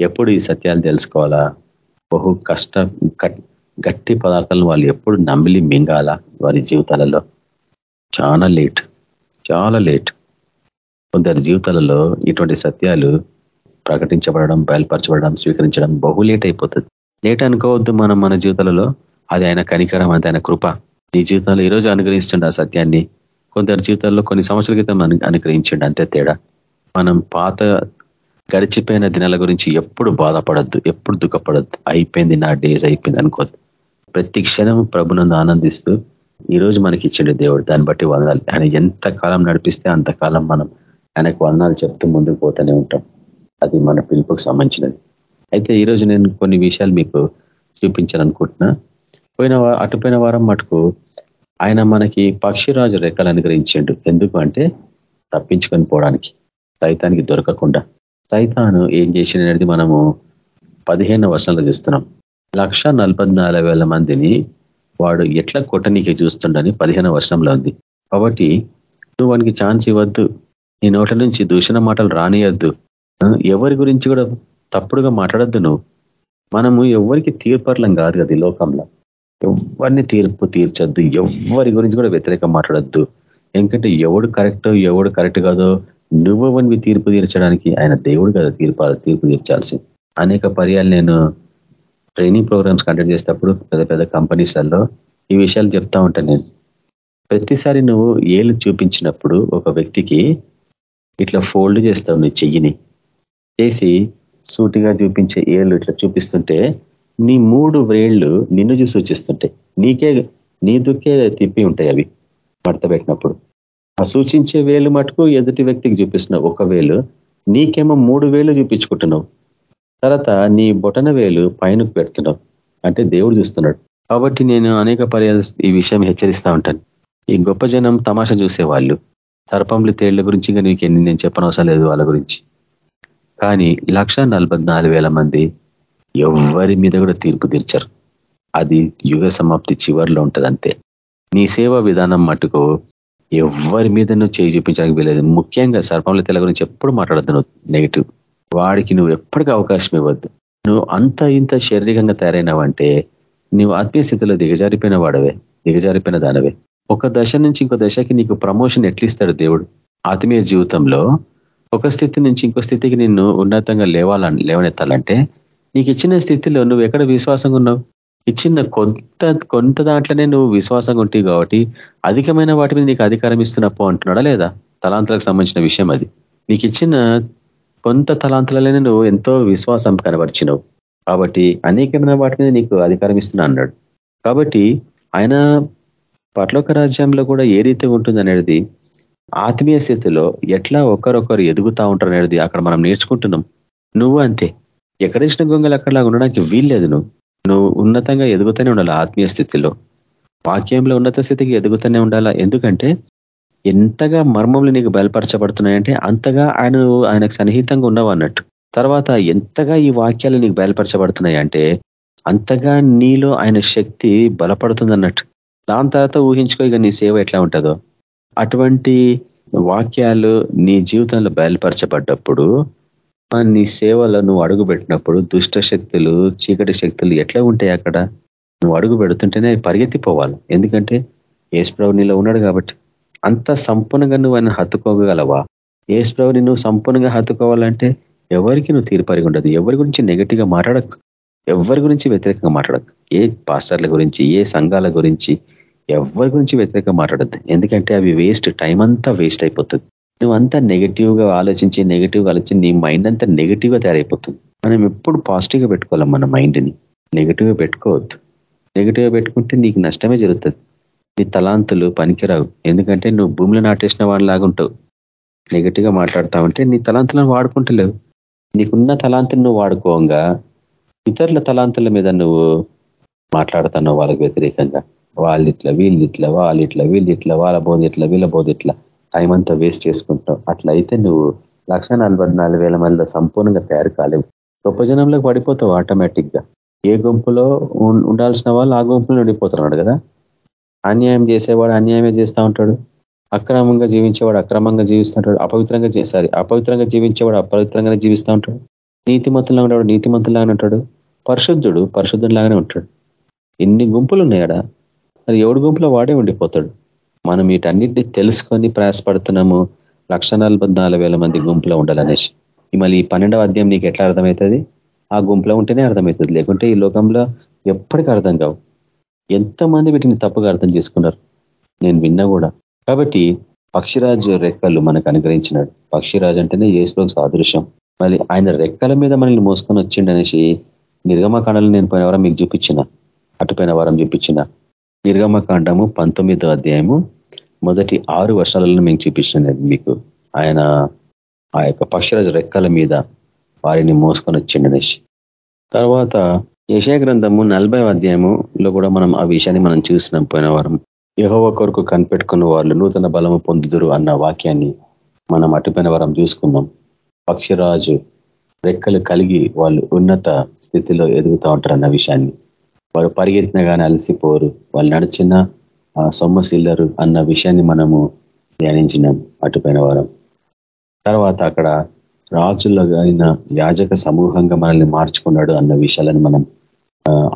Speaker 3: ఎప్పుడు ఈ సత్యాలు తెలుసుకోవాలా? బహు కష్ట గట్టి పదార్థాలను వాళ్ళు ఎప్పుడు నమ్మిలి మింగాల వారి జీవితాలలో. చాలా లేట్ చాలా లేట్. కొందరి జీవితాలలో ఇటువంటి సత్యాలు ప్రకటించబడడం బయలుపరచబడడం స్వీకరించడం బహు లేట్ అయిపోతుంది. లేట్ అనుకోవద్దు మనం మన జీవితాలలో. అది ఆయన కనికరం అది ఆయన కృప. నీ జీవితంలో ఈరోజు అనుగ్రహిస్తుండ ఆ సత్యాన్ని. కొందరి జీవితాల్లో కొన్ని సంవత్సరాల క్రితం అనుగ్రహించండి అంతే తేడా. మనం పాత గడిచిపోయిన దినాల గురించి ఎప్పుడు బాధపడద్దు ఎప్పుడు దుఃఖపడద్దు. అయిపోయింది నా డేస్ అయిపోయింది అనుకోద్దు ప్రతి క్షణం ప్రభునందు ఆనందిస్తూ ఈరోజు మనకి ఇచ్చిండు దేవుడు. దాన్ని బట్టి వదనాలి. ఆయన ఎంత కాలం నడిపిస్తే అంతకాలం మనం ఆయనకు వదనాలు చెప్తూ ముందుకు పోతూనే ఉంటాం. అది మన పిలుపుకు సంబంధించినది. అయితే ఈరోజు నేను కొన్ని విషయాలు మీకు చూపించాలనుకుంటున్నా. పోయిన అటుపోయిన వారం మటుకు ఆయన మనకి పక్షిరాజు రెక్కలు అనుగ్రహించిండు. ఎందుకు అంటే తప్పించుకొని పోవడానికి సైతానికి దొరకకుండా. సైతాను ఏం చేసినది మనము పదిహేను వర్షాలు చూస్తున్నాం. లక్ష మందిని వాడు ఎట్లా కొట్టనీకి చూస్తుండని పదిహేను వర్షంలో ఉంది. కాబట్టి నువ్వు వానికి ఛాన్స్ ఇవ్వద్దు. నీ నోట్ల నుంచి దూషణ మాటలు రానియద్దు. ఎవరి గురించి కూడా తప్పుడుగా మాట్లాడద్దు నువ్వు. మనము ఎవరికి తీర్పర్లం కాదు కదా ఈ లోకంలో. ఎవరిని తీర్పు తీర్చొద్దు. ఎవరి గురించి కూడా వ్యతిరేకం మాట్లాడద్దు. ఎందుకంటే ఎవడు కరెక్ట్ ఎవడు కరెక్ట్ కాదో నువ్వవనివి తీర్పు తీర్చడానికి ఆయన దేవుడు కదా తీర్పు తీర్పు తీర్చాల్సి అనేక పర్యాలు నేను ట్రైనింగ్ ప్రోగ్రామ్స్ కండక్ట్ చేసేటప్పుడు పెద్ద పెద్ద కంపెనీస్లలో ఈ విషయాలు చెప్తా ఉంటాను నేను. ప్రతిసారి నువ్వు ఏళ్ళు చూపించినప్పుడు ఒక వ్యక్తికి ఇట్లా ఫోల్డ్ చేస్తావు నీ చెయ్యిని. చేసి సూటిగా చూపించే ఏళ్ళు ఇట్లా చూపిస్తుంటే నీ మూడు వేళ్ళు నిన్ను చూసి సూచిస్తుంటాయి. నీకే నీ దుక్కే తిప్పి ఉంటాయి అవి మడత పెట్టినప్పుడు. ఆ సూచించే వేలు మటుకు ఎదుటి వ్యక్తికి చూపిస్తున్నావు. ఒక వేలు. నీకేమో మూడు వేలు చూపించుకుంటున్నావు. తర్వాత నీ బొటన వేలు పైనకు పెడుతున్నావు. అంటే దేవుడు చూస్తున్నాడు. కాబట్టి నేను అనేక పర్యాలు ఈ విషయం హెచ్చరిస్తూ ఉంటాను. ఈ గొప్ప జనం తమాషా చూసేవాళ్ళు. సర్పంలు తేళ్ళ గురించి నీకు ఎన్ని నేను చెప్పనవసరం లేదు వాళ్ళ గురించి. కానీ లక్ష మంది ఎవరి మీద కూడా తీర్పు తీర్చరు. అది యుగ సమాప్తి చివరిలో ఉంటుంది అంతే నీ సేవా విధానం మటుకు ఎవరి మీద నువ్వు చేయి చూపించడానికి వీలేదు ముఖ్యంగా సర్పంలో తెల గురించి ఎప్పుడు మాట్లాడద్దు నువ్వు నెగిటివ్ వాడికి నువ్వు ఎప్పటికీ అవకాశం ఇవ్వద్దు. నువ్వు అంత ఇంత శారీరకంగా తయారైనావంటే నువ్వు ఆత్మీయ స్థితిలో దిగజారిపోయిన వాడవే దిగజారిపోయిన దానవే. ఒక దశ నుంచి ఇంకో దశకి నీకు ప్రమోషన్ ఎట్లిస్తాడు దేవుడు? ఆత్మీయ జీవితంలో ఒక స్థితి నుంచి ఇంకో స్థితికి నిన్ను ఉన్నతంగా లేవాలని లేవనెత్తాలంటే నీకు ఇచ్చిన స్థితిలో నువ్వు ఎక్కడ విశ్వాసంగా ఉన్నావు? ఇచ్చిన కొంత కొంత దాంట్లోనే నువ్వు విశ్వాసంగా ఉంటావు కాబట్టి అధికమైన వాటి మీద నీకు అధికారం ఇస్తున్నప్పు అంటున్నాడా లేదా? తలాంతలకు సంబంధించిన విషయం అది. నీకు ఇచ్చిన కొంత తలాంతులలోనే నువ్వు ఎంతో విశ్వాసం కనబరిచినవు. కాబట్టి అనేకమైన వాటి మీద నీకు అధికారం ఇస్తున్నా అన్నాడు. కాబట్టి ఆయన పట్లోక రాజ్యంలో కూడా ఏ రీతి ఉంటుంది అనేది ఆత్మీయ స్థితిలో ఎట్లా ఒకరొకరు ఎదుగుతా ఉంటారు అనేది అక్కడ మనం నేర్చుకుంటున్నాం. నువ్వు అంతే. ఎక్కడ ఇచ్చిన గొంగలు అక్కడలాగా ఉండడానికి వీల్లేదు నువ్వు. నువ్వు ఉన్నతంగా ఎదుగుతూనే ఉండాలి ఆత్మీయ స్థితిలో. వాక్యంలో ఉన్నత స్థితికి ఎదుగుతూనే ఉండాలా? ఎందుకంటే ఎంతగా మర్మములు నీకు బయలుపరచబడుతున్నాయంటే అంతగా ఆయన ఆయనకు సన్నిహితంగా ఉన్నావు అన్నట్టు. తర్వాత ఎంతగా ఈ వాక్యాలు నీకు బయలుపరచబడుతున్నాయి అంటే అంతగా నీలో ఆయన శక్తి బలపడుతుంది అన్నట్టు. దాని తర్వాత ఊహించుకో ఇక నీ సేవ ఎట్లా ఉంటుందో. అటువంటి వాక్యాలు నీ జీవితంలో బయలుపరచబడ్డప్పుడు నీ సేవలో నువ్వు అడుగు పెట్టినప్పుడు దుష్ట శక్తులు చీకటి శక్తులు ఎట్లా ఉంటాయి అక్కడ? నువ్వు అడుగు పెడుతుంటేనే పరిగెత్తిపోవాలి. ఎందుకంటే ఏసుప్రభు నీలో ఉన్నాడు కాబట్టి. అంత సంపూర్ణంగా నువ్వు ఆయన హత్తుకోగలవా? ఏసుప్రభుని నువ్వు సంపూర్ణంగా హత్తుకోవాలంటే ఎవరికి నువ్వు తీర్పరిగి ఉండదు. ఎవరి గురించి నెగిటివ్గా మాట్లాడకు. ఎవరి గురించి వ్యతిరేకంగా మాట్లాడకు. ఏ పాస్టర్ల గురించి ఏ సంఘాల గురించి ఎవరి గురించి వ్యతిరేకంగా మాట్లాడద్దు. ఎందుకంటే అవి వేస్ట్ టైం అంతా వేస్ట్ అయిపోతుంది. నువ్వు అంతా నెగిటివ్గా ఆలోచించి నెగిటివ్గా ఆలోచించి నీ మైండ్ అంతా నెగిటివ్గా తయారైపోతుంది. మనం ఎప్పుడు పాజిటివ్గా పెట్టుకోవాలి మన మైండ్ని నెగిటివ్గా పెట్టుకోవద్దు. నెగిటివ్గా పెట్టుకుంటే నీకు నష్టమే జరుగుతుంది. నీ తలాంతులు పనికిరావు. ఎందుకంటే నువ్వు భూమిలో నాటేసిన వాడిలాగా ఉంటావు. నెగిటివ్గా మాట్లాడుతా ఉంటే నీ తలాంతులను వాడుకుంటలేవు. నీకున్న తలాంతులు నువ్వు వాడుకోగా ఇతరుల తలాంతుల మీద నువ్వు మాట్లాడుతున్నావు వాళ్ళకి వ్యతిరేకంగా. వాళ్ళు ఇట్లా వీళ్ళు ఇట్లా వాళ్ళు ఇట్లా వీళ్ళు ఇట్లా వాళ్ళ బోధ ఇట్లా వీళ్ళ బోధ ఇట్లా టైం అంతా వేస్ట్ చేసుకుంటావు అట్లా అయితే నువ్వు లక్ష వేల మందిలో సంపూర్ణంగా తయారు కాలేవు. గొప్ప జనంలోకి పడిపోతావు ఆటోమేటిక్గా ఏ గుంపులో ఉండాల్సిన వాళ్ళు ఆ గుంపులో ఉండిపోతున్నాడు కదా? అన్యాయం చేసేవాడు అన్యాయమే చేస్తూ ఉంటాడు. అక్రమంగా జీవించేవాడు అక్రమంగా జీవిస్తుంటాడు అపవిత్రంగా సారీ అపవిత్రంగా జీవించేవాడు అపవిత్రంగానే జీవిస్తూ ఉంటాడు. నీతిమంతులాగా ఉంటాడు నీతిమంతులాగానే ఉంటాడు. పరిశుద్ధుడు పరిశుద్ధులాగానే ఉంటాడు. ఎన్ని గుంపులు ఉన్నాయాడా? మరి ఎవడు గుంపులో వాడే ఉండిపోతాడు? మనం వీటన్నిటిని తెలుసుకొని ప్రయాసపడుతున్నాము. లక్ష మంది గుంపులో ఉండాలనేసి. మళ్ళీ ఈ పన్నెండవ అధ్యాయం నీకు ఎట్లా అర్థమవుతుంది ఆ గుంపులో ఉంటేనే అర్థమవుతుంది లేకుంటే ఈ లోకంలో ఎప్పటికీ అర్థం కావు. ఎంతమంది వీటిని తప్పుగా అర్థం చేసుకున్నారు? నేను విన్నా కూడా. కాబట్టి పక్షిరాజు రెక్కలు మనకు అనుగ్రహించినాడు. పక్షిరాజు అంటేనే ఏసులోకి సాదృశ్యం మళ్ళీ ఆయన రెక్కల మీద మనల్ని మోసుకొని వచ్చిండనేసి నిర్గమకాండలు నేను పోయిన వారం మీకు చూపించిన. అటుపోయిన వారం చూపించిన. నిర్గమకాండము పంతొమ్మిదో అధ్యాయము మొదటి ఆరు వర్షాలను మేము చూపించినది మీకు. ఆయన ఆ యొక్క పక్షిరాజు రెక్కల మీద వారిని మోసుకొని వచ్చిండనేసి తర్వాత యశయ గ్రంథము నలభై అధ్యాయములో కూడా మనం ఆ విషయాన్ని మనం చూసినాం పోయిన వారం. యహోవ కొరకు కనిపెట్టుకున్న వాళ్ళు నూతన బలము పొందుదురు అన్న వాక్యాన్ని మనం అటుపోయిన వారం చూసుకున్నాం. పక్షిరాజు రెక్కలు కలిగి వాళ్ళు ఉన్నత స్థితిలో ఎదుగుతూ ఉంటారు అన్న విషయాన్ని. వారు పరిగెత్తిన కానీ అలసిపోరు. వాళ్ళు నడిచిన సొమ్మసిల్లరు అన్న విషయాన్ని మనము ధ్యానించినాం అటుపోయిన వారం. తర్వాత అక్కడ రాజుల్లో అయిన యాజక సమూహంగా మనల్ని మార్చుకున్నాడు అన్న విషయాలను మనం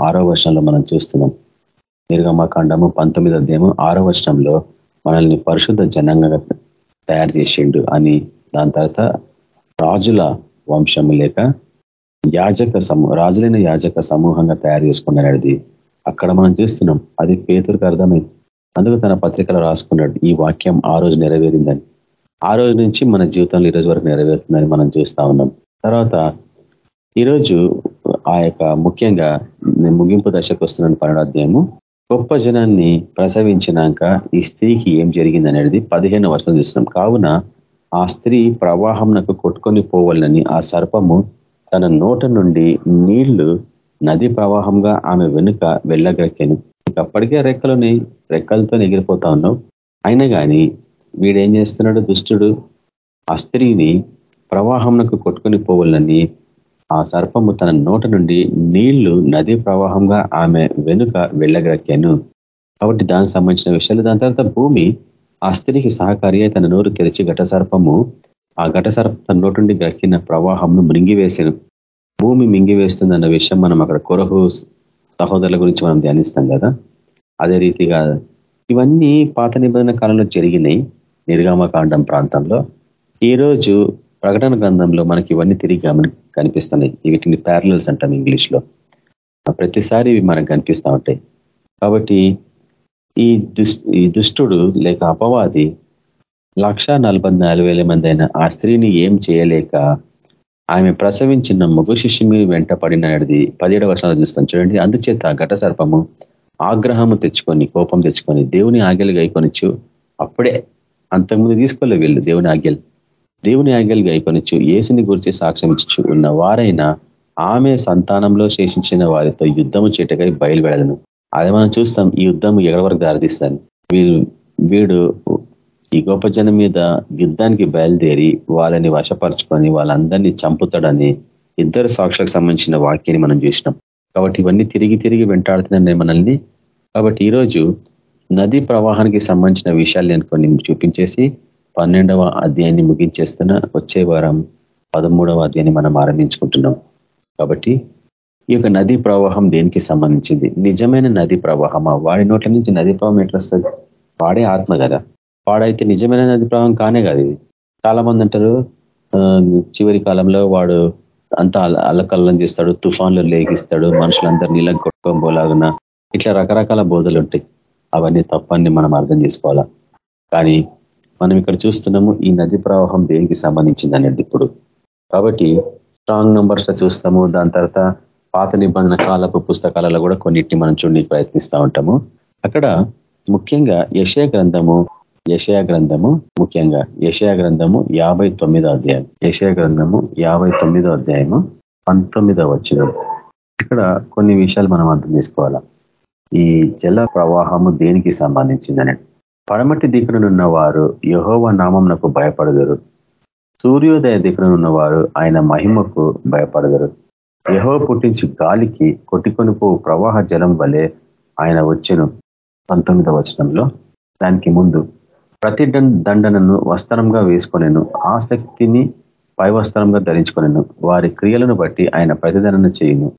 Speaker 3: ఆరో వర్షంలో మనం చూస్తున్నాం. నిర్గమకాండము పంతొమ్మిది అధ్యాయము ఆరో వర్షంలో మనల్ని పరిశుద్ధ జనంగా తయారు చేసిండు అని దాని తర్వాత రాజుల వంశము లేక యాజక సమూహ రాజులైన యాజక సమూహంగా తయారు చేసుకున్నాడు అక్కడ మనం చూస్తున్నాం. అది పేతురికి అర్థమైంది. అందుకు తన పత్రికలో రాసుకున్నాడు. ఈ వాక్యం ఆ రోజు నెరవేరిందని. ఆ రోజు నుంచి మన జీవితంలో ఈ రోజు వరకు నెరవేరుతుందని మనం చూస్తా ఉన్నాం. తర్వాత ఈరోజు ఆ యొక్క ముఖ్యంగా ముగింపు దశకు వస్తున్నాను పన్నెండాధ్యాయము గొప్ప జనాన్ని ప్రసవించినాక ఈ స్త్రీకి ఏం జరిగింది అనేది పదిహేను వర్షాలు చూస్తున్నాం. కావున ఆ స్త్రీ ప్రవాహంనకు కొట్టుకొని పోవాలని ఆ సర్పము తన నోట నుండి నీళ్ళు నది ప్రవాహంగా ఆమె వెనుక వెళ్ళగక్కాను అప్పటికే రెక్కలని రెక్కలతో ఎగిరిపోతా ఉన్నావు. అయినా కానీ వీడేం చేస్తున్నాడు దుష్టుడు? ఆ స్త్రీని ప్రవాహంకు కొట్టుకొని పోవాలని ఆ సర్పము తన నోట నుండి నీళ్ళు నది ప్రవాహంగా ఆమె వెనుక వెళ్ళగక్కాను కాబట్టి దానికి సంబంధించిన విషయాలు దాని తర్వాత భూమి ఆ స్త్రీకి సహకారి తన నోరు తెరిచి ఘట సర్పము ఆ ఘట సర్ప తన నోటి నుండి గక్కిన ప్రవాహంను మింగివేసాను భూమి మింగివేస్తుందన్న విషయం మనం అక్కడ కొరహు సహోదరుల గురించి మనం ధ్యానిస్తాం కదా? అదే రీతిగా ఇవన్నీ పాత నిబంధన కాలంలో జరిగినాయి నిర్గామకాండం ప్రాంతంలో. ఈరోజు ప్రకటన గ్రంథంలో మనకి ఇవన్నీ తిరిగి కనిపిస్తున్నాయి. వీటిని ప్యారలల్స్ అంటాం ఇంగ్లీష్లో. ప్రతిసారి ఇవి మనకు కనిపిస్తూ ఉంటాయి. కాబట్టి ఈ ఈ దుష్టుడు లేక అపవాది లక్ష మంది అయిన ఆ స్త్రీని ఏం చేయలేక ఆమె ప్రసవించిన మగ శిష్యుమి వెంట పడినది పదిహేడు వర్షాలు చూస్తాం చూడండి. అందుచేత ఘట సర్పము ఆగ్రహము తెచ్చుకొని కోపం తెచ్చుకొని దేవుని ఆజ్ఞలు గైకొనిచ్చు అప్పుడే అంతకుముందు తీసుకోలే వీళ్ళు దేవుని ఆజ్ఞలు. దేవుని ఆజ్ఞలు గైకొనొచ్చు ఏసుని గురించి సాక్ష్యం ఇచ్చు ఉన్న వారైనా ఆమె సంతానంలో శేషించిన వారితో యుద్ధము చేటకై బయలువెడలను. అది మనం చూస్తాం ఈ యుద్ధం ఎక్కడ వరకు దారితీస్తాను వీడు వీడు ఈ గొప్ప జనం మీద యుద్ధానికి బయలుదేరి వాళ్ళని వశపరుచుకొని వాళ్ళందరినీ చంపుతాడని ఇద్దరు సాక్షులకు సంబంధించిన వాక్యాన్ని మనం చూసినాం. కాబట్టి ఇవన్నీ తిరిగి తిరిగి వెంటాడుతున్నాయి మనల్ని. కాబట్టి ఈరోజు నదీ ప్రవాహానికి సంబంధించిన విషయాలు నేను కొన్ని చూపించేసి పన్నెండవ అధ్యాయాన్ని ముగించేస్తున్న వచ్చే వారం పదమూడవ అధ్యాయాన్ని మనం ఆరంభించుకుంటున్నాం. కాబట్టి ఈ యొక్క నదీ ప్రవాహం దేనికి సంబంధించింది? నిజమైన నదీ ప్రవాహమా? వాడి నోట్ల నుంచి నదీ ప్రవాహం ఎట్లా వస్తుంది వాడే ఆత్మ కదా. వాడైతే నిజమైన నది ప్రవాహం కానే కాదు ఇది. చాలా మంది అంటారు చివరి కాలంలో వాడు అంతా అల్లకల్లం చేస్తాడు తుఫాన్లు లేగిస్తాడు మనుషులందరూ నీళ్ళని కొట్టుకోబోలాగున ఇట్లా రకరకాల బోధలు ఉంటాయి. అవన్నీ తప్పని మనం అర్థం చేసుకోవాలా? కానీ మనం ఇక్కడ చూస్తున్నాము ఈ నది ప్రవాహం దేనికి సంబంధించింది అనేది ఇప్పుడు. కాబట్టి స్ట్రాంగ్ నెంబర్స్ చూస్తాము దాని తర్వాత పాత నిబంధన కాలపు పుస్తకాలలో కూడా కొన్నిటిని మనం చూడడానికి ప్రయత్నిస్తూ ఉంటాము. అక్కడ ముఖ్యంగా యశయ గ్రంథము యషయ గ్రంథము ముఖ్యంగా యషయ గ్రంథము యాభై తొమ్మిదో అధ్యాయం. యషయ గ్రంథము యాభై తొమ్మిదో అధ్యాయము పంతొమ్మిదో వచ్చిన ఇక్కడ కొన్ని విషయాలు మనం అర్థం చేసుకోవాలా? ఈ జల ప్రవాహము దేనికి సంబంధించిందని. పడమటి దిక్కునున్న వారు యహోవ నామంనకు భయపడదురు. సూర్యోదయ దిక్కునున్న వారు ఆయన మహిమకు భయపడదురు. యహో పుట్టించి గాలికి కొట్టుకొని ప్రవాహ జలం వలె ఆయన వచ్చెను. పంతొమ్మిదవ వచనంలో దానికి ముందు ప్రతి దండనను వస్త్రంగా వేసుకొనేను. ఆసక్తిని పై వస్త్రంగా వారి క్రియలను బట్టి ఆయన ప్రతిదండన చేయును.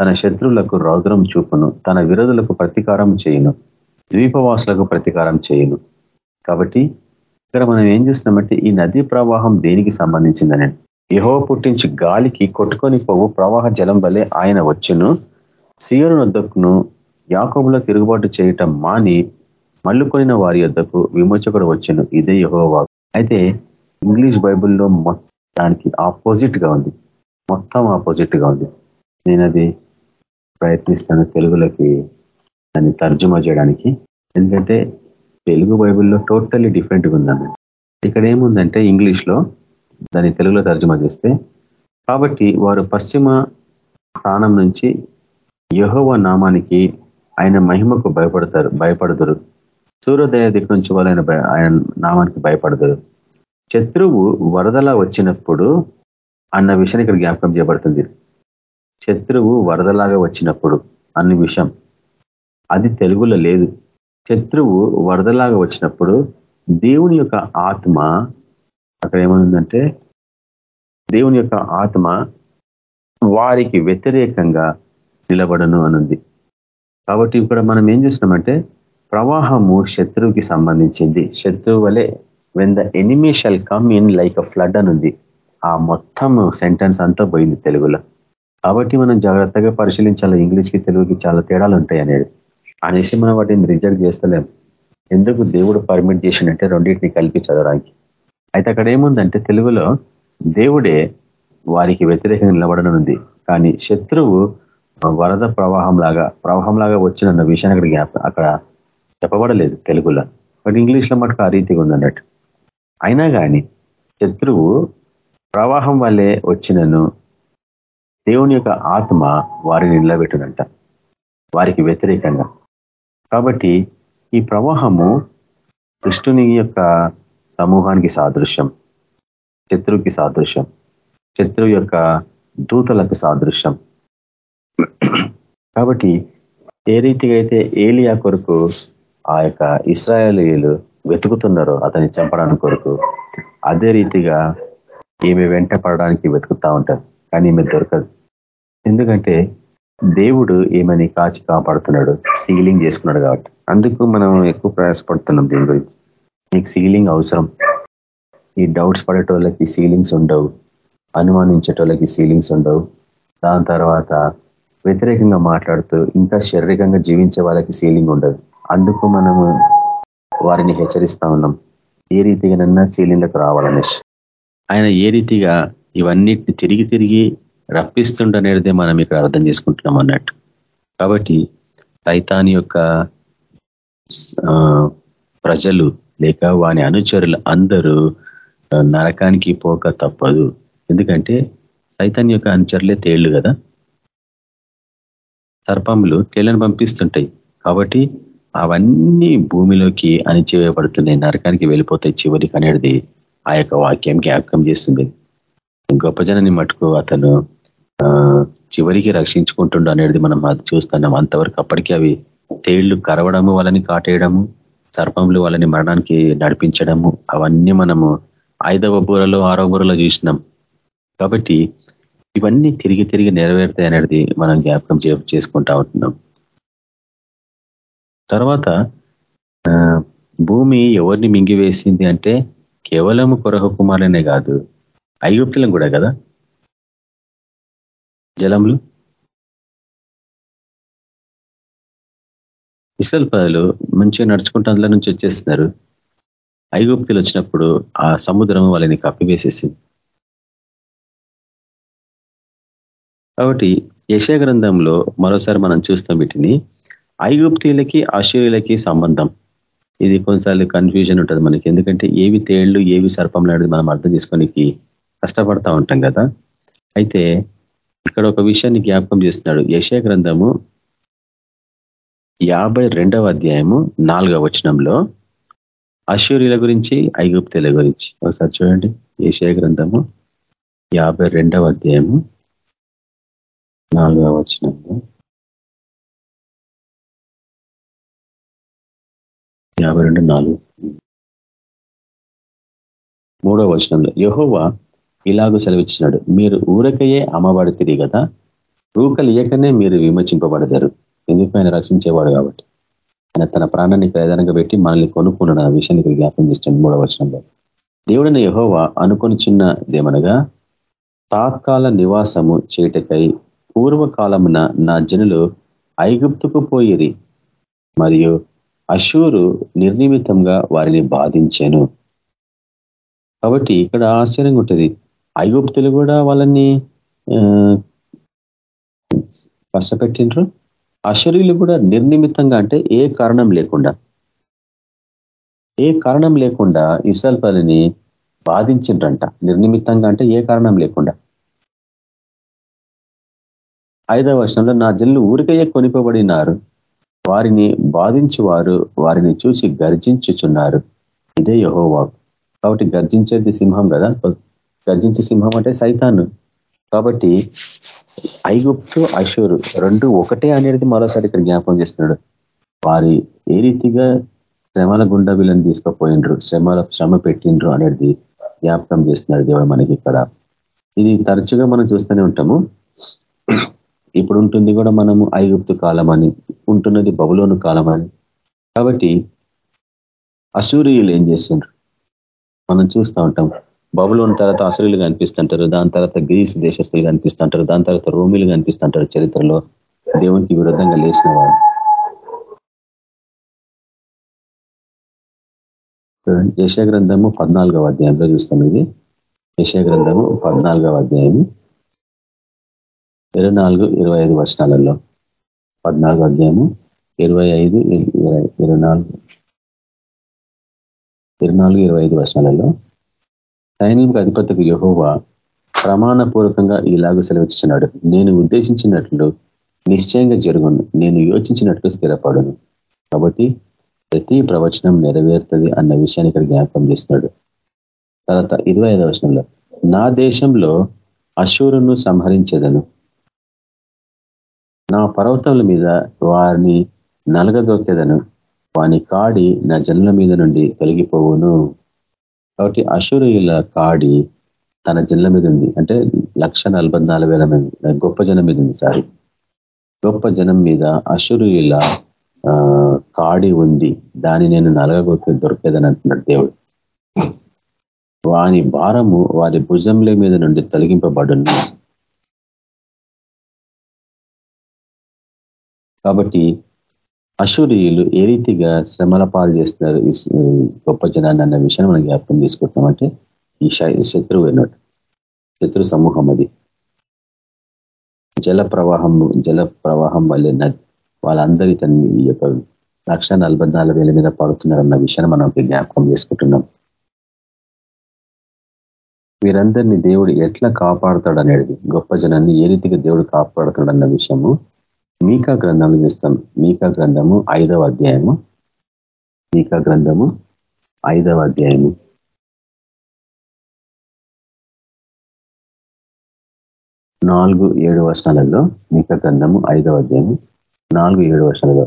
Speaker 3: తన శత్రువులకు రౌద్రం చూపును. తన విరోధులకు ప్రతీకారం చేయును. ద్వీపవాసులకు ప్రతీకారం చేయును. కాబట్టి ఇక్కడ మనం ఏం చేస్తున్నామంటే ఈ నదీ ప్రవాహం దేనికి సంబంధించిందని. యహో పుట్టించి గాలికి కొట్టుకొని పోవు. ప్రవాహ జలం వలె ఆయన వచ్చును. సియోను వద్దకును. యాకోబులో తిరుగుబాటు చేయటం మాని మళ్ళుకొనిన వారి యొద్దకు విమోచకుడు వచ్చాను. ఇదే యహోవా. అయితే ఇంగ్లీష్ బైబుల్లో దానికి ఆపోజిట్గా ఉంది. మొత్తం ఆపోజిట్గా ఉంది. నేను అది ప్రయత్నిస్తాను తెలుగులోకి దాన్ని తర్జుమా చేయడానికి. ఎందుకంటే తెలుగు బైబుల్లో టోటల్లీ డిఫరెంట్గా ఉందన్న ఇక్కడ ఏముందంటే ఇంగ్లీష్లో దాన్ని తెలుగులో తర్జుమా చేస్తే కాబట్టి వారు పశ్చిమ స్థానం నుంచి యహోవ నామానికి ఆయన మహిమకు భయపడతారు భయపడదురు. సూర్యోదయ దిక్కు నుంచి వాళ్ళు ఆయన ఆయన నామానికి భయపడదు. శత్రువు వరదలా వచ్చినప్పుడు అన్న విషయాన్ని ఇక్కడ జ్ఞాపకం చేయబడుతుంది. శత్రువు వరదలాగా వచ్చినప్పుడు అన్న విషయం. అది తెలుగులో లేదు. శత్రువు వరదలాగా వచ్చినప్పుడు దేవుని యొక్క ఆత్మ అక్కడ ఏమైందంటే దేవుని యొక్క ఆత్మ వారికి వ్యతిరేకంగా నిలబడను అనుంది. కాబట్టి ఇక్కడ మనం ఏం చేస్తున్నామంటే ప్రవాహము శత్రువుకి సంబంధించింది. శత్రువు వలె when the enemy shall come in like a flood అనుంది. ఆ మొత్తం సెంటెన్స్ అంతా పోయింది తెలుగులో. కాబట్టి మనం జాగ్రత్తగా పరిశీలించాలి. ఇంగ్లీష్కి తెలుగుకి చాలా తేడాలు ఉంటాయి అనేది అనేసి మనం వాటిని రిజెక్ట్ చేస్తలేం. ఎందుకు దేవుడు పర్మిట్ చేసిండంటే రెండింటిని కలిపి చదవడానికి. అయితే అక్కడ ఏముందంటే తెలుగులో దేవుడే వారికి వ్యతిరేకంగా నిలబడనుంది. కానీ శత్రువు వరద ప్రవాహం లాగా ప్రవాహం లాగా వచ్చిన విషయాన్ని అక్కడ అక్కడ చెప్పబడలేదు తెలుగులో. బట్ ఇంగ్లీష్లో మటుకు ఆ రీతిగా ఉందన్నట్టు. అయినా కానీ శత్రువు ప్రవాహం వల్లే వచ్చినను దేవుని యొక్క ఆత్మ వారిని నిలబెట్టునంట వారికి వ్యతిరేకంగా. కాబట్టి ఈ ప్రవాహము కృష్ణుని యొక్క సమూహానికి సాదృశ్యం శత్రువుకి సాదృశ్యం శత్రువు యొక్క దూతలకు సాదృశ్యం. కాబట్టి ఏ రీతిగా అయితే ఏలియా కొరకు ఆ యొక్క ఇస్రాయలీలు వెతుకుతున్నారో అతన్ని చంపడానికి కొరకు. అదే రీతిగా ఈమె వెంట పడడానికి వెతుకుతా ఉంటారు కానీ ఈమె దొరకదు. ఎందుకంటే దేవుడు ఏమని కాచి కాపాడుతున్నాడు సీలింగ్ చేసుకున్నాడు కాబట్టి. అందుకు మనం ఎక్కువ ప్రయాసపడుతున్నాం దీని గురించి. నీకు సీలింగ్ అవసరం. ఈ డౌట్స్ పడేటోళ్ళకి సీలింగ్స్ ఉండవు. అనుమానించేటోళ్ళకి సీలింగ్స్ ఉండవు. దాని తర్వాత వ్యతిరేకంగా మాట్లాడుతూ ఇంకా శారీరకంగా జీవించే వాళ్ళకి సీలింగ్ ఉండదు. అందుకు మనము వారిని హెచ్చరిస్తా ఉన్నాం. ఏ రీతిగానన్నా సీలింగ్లకు రావాలనేసి ఆయన ఏ రీతిగా ఇవన్నిటిని తిరిగి తిరిగి రప్పిస్తుండనేదే మనం ఇక్కడ అర్థం చేసుకుంటున్నాం అన్నట్టు. కాబట్టి తైతాన్ యొక్క ప్రజలు లేక వాని అనుచరులు అందరూ నరకానికి పోక తప్పదు. ఎందుకంటే సైతాన్ యొక్క అనుచరులే తేళ్ళు కదా. సర్పములు తేళ్ళను పంపిస్తుంటాయి. కాబట్టి అవన్నీ భూమిలోకి అణిచివేయబడుతున్నాయి నరకానికి వెళ్ళిపోతాయి చివరికి అనేది ఆ యొక్క వాక్యం జ్ఞాపకం చేస్తుంది. గొప్ప జనాన్ని మటుకు అతను చివరికి రక్షించుకుంటుండు అనేది మనం అది చూస్తున్నాం. అంతవరకు అప్పటికి అవి తేళ్ళు కరవడము వాళ్ళని కాటేయడము సర్పములు వాళ్ళని మరణానికి నడిపించడము అవన్నీ మనము ఐదవ బూరలో ఆరవ బూరలో చూసినాం. కాబట్టి ఇవన్నీ తిరిగి తిరిగి నెరవేరుతాయి అనేది మనం జ్ఞాపకం చేసుకుంటా ఉంటున్నాం. తర్వాత భూమి ఎవరిని మింగివేసింది అంటే కేవలం కొరహ కుమారులనే కాదు ఐగుప్తులం కూడా కదా? జలములు? ఇసల్ పదలు మంచిగా నడుచుకుంటూ అందులో నుంచి వచ్చేస్తున్నారు. ఐగుప్తులు వచ్చినప్పుడు ఆ సముద్రం వాళ్ళని కప్పివేసేసింది. కాబట్టి యశ గ్రంథంలో మరోసారి మనం చూస్తాం వీటిని. ఐగుప్తీలకి ఆశ్చర్యులకి సంబంధం. ఇది కొన్నిసార్లు కన్ఫ్యూజన్ ఉంటుంది మనకి. ఎందుకంటే ఏవి తేళ్ళు ఏవి సర్పంలు మనం అర్థం చేసుకోనికి కష్టపడతా ఉంటాం కదా. అయితే ఇక్కడ ఒక విషయాన్ని జ్ఞాపకం చేస్తున్నాడు. యశ గ్రంథము యాభై రెండవ అధ్యాయము నాలుగవ వచనంలో అశ్వర్యుల గురించి ఐగుప్తుల గురించి. ఒకసారి చూడండి. ఏషియా గ్రంథము యాభై రెండవ అధ్యాయము నాలుగవ వచనంలో యాభై రెండు నాలుగు. మూడవ వచనంలో యహోవా ఇలాగూ సెలవిచ్చినాడు. మీరు ఊరకయే అమ్మబడితిరి కదా రూకలు మీరు విమర్శింపబడతారు ఎందుకు ఆయన రక్షించేవాడు కాబట్టి? ఆయన తన ప్రాణాన్ని ప్రధానంగా పెట్టి మనల్ని కొనుక్కున్న ఆ విషయాన్ని జ్ఞాపం చేస్తాడు మూడవ వచనంలో. దేవుడిని యహోవా అనుకొని చిన్నదేమనగా తాత్కాల నివాసము చేటకై పూర్వకాలమున నా జనులు ఐగుప్తుకు పోయిరి మరియు అశూరు నిర్నిమితంగా వారిని బాధించాను. కాబట్టి ఇక్కడ ఆశ్చర్యంగా ఉంటుంది. ఐగుప్తులు కూడా వాళ్ళని కష్టపెట్టిండ్రు. అశరీలు కూడా నిర్నిమితంగా అంటే ఏ కారణం లేకుండా ఏ కారణం లేకుండా ఇసల్ బాధించిండ్రంట. నిర్నిమిత్తంగా అంటే ఏ కారణం లేకుండా. ఐదవ వర్షంలో నా జల్లు ఊరికయ్యే కొనిపబడినారు. వారిని బాధించువారు వారిని చూసి గర్జించుచున్నారు. ఇదే యహోవాకు. కాబట్టి గర్జించేది సింహం కదా? గర్జించే సింహం అంటే సైతాను. కాబట్టి ఐగుప్తు అశూరు రెండు ఒకటే అనేది మరోసారి ఇక్కడ జ్ఞాపకం చేస్తున్నాడు. వారి ఏ రీతిగా శ్రమల గుండా వీళ్ళని తీసుకుపోయిండ్రు శ్రమల శ్రమ పెట్టిండ్రు అనేది జ్ఞాపకం చేస్తున్నాడు దేవుడు మనకి ఇక్కడ. ఇది తరచుగా మనం చూస్తూనే ఉంటాము. ఇప్పుడు ఉంటుంది కూడా మనము ఐగుప్తు కాలం అని ఉంటున్నది బబులోను కాలం అని కాబట్టి అసూరియులు ఏం చేసిండ్రు మనం చూస్తూ ఉంటాం. బబులోని తర్వాత అసలులు కనిపిస్తుంటారు దాని తర్వాత గ్రీస్ దేశస్తులు కనిపిస్తుంటారు దాని తర్వాత రోమిలు కనిపిస్తుంటారు చరిత్రలో. దేవునికి విరుద్ధంగా లేచిన వారు. గ్రంథము పద్నాలుగవ అధ్యాయంలో చూస్తాం ఇది. గ్రంథము పద్నాలుగవ అధ్యాయము. ఇరవై నాలుగు ఇరవై ఐదు వర్షాలలో పద్నాలుగు అధ్యాయము ఇరవై ఐదు ఇరవై నాలుగు. ఇరవై నాలుగు ఇరవై ఐదు వర్షాలలో సైనిక అధిపతికి యహోవా ప్రమాణపూర్వకంగా ఇలాగ సెలవిస్తున్నాడు నేను ఉద్దేశించినట్లు నిశ్చయంగా జరుగును. నేను యోచించినట్లు స్థిరపడను. కాబట్టి ప్రతి ప్రవచనం నెరవేరుతుంది అన్న విషయాన్ని ఇక్కడ జ్ఞాపకం చేస్తున్నాడు. తర్వాత ఇరవై ఐదవ వచనంలో నా దేశంలో అశూరును సంహరించేదను. నా పర్వతముల మీద వారిని నలగదొక్కేదను. వాని కాడి నా జనుల మీద నుండి తొలగిపోవును. కాబట్టి అశూరియుల కాడి తన జనుల మీద ఉంది. అంటే లక్ష గొప్ప జనం మీద ఉంది సారీ గొప్ప జనం మీద అశురుయుల కాడి ఉంది. దాన్ని నేను నలగొట్టి దొరికేదని అంటున్నాడు దేవుడు. వాని భారము వారి భుజంల మీద నుండి తొలగింపబడును. కాబట్టి అశూరియులు ఏ రీతిగా శ్రమల పాలు చేస్తున్నారు? గొప్ప జనాన్ని అన్న విషయాన్ని మనం జ్ఞాపకం తీసుకుంటామంటే ఈ శత్రువు అన్నట్టు శత్రు సమూహం అది. జల ప్రవాహం జల ప్రవాహం వల్ల నది వాళ్ళందరి తన ఈ యొక్క లక్ష వేల మీద పడుతున్నారన్న విషయాన్ని మనం జ్ఞాపకం చేసుకుంటున్నాం. వీరందరినీ దేవుడు ఎట్లా కాపాడుతాడు అనేది గొప్ప జనాన్ని ఏ రీతిగా దేవుడు కాపాడుతాడన్న విషయము మీకా గ్రంథంలో చూస్తాం మీకా గ్రంథము ఐదవ అధ్యాయము. మీకా గ్రంథము ఐదవ అధ్యాయము. నాలుగు ఏడు వర్షాలలో మీకా గ్రంథము ఐదవ అధ్యాయము నాలుగు ఏడు వర్షాలలో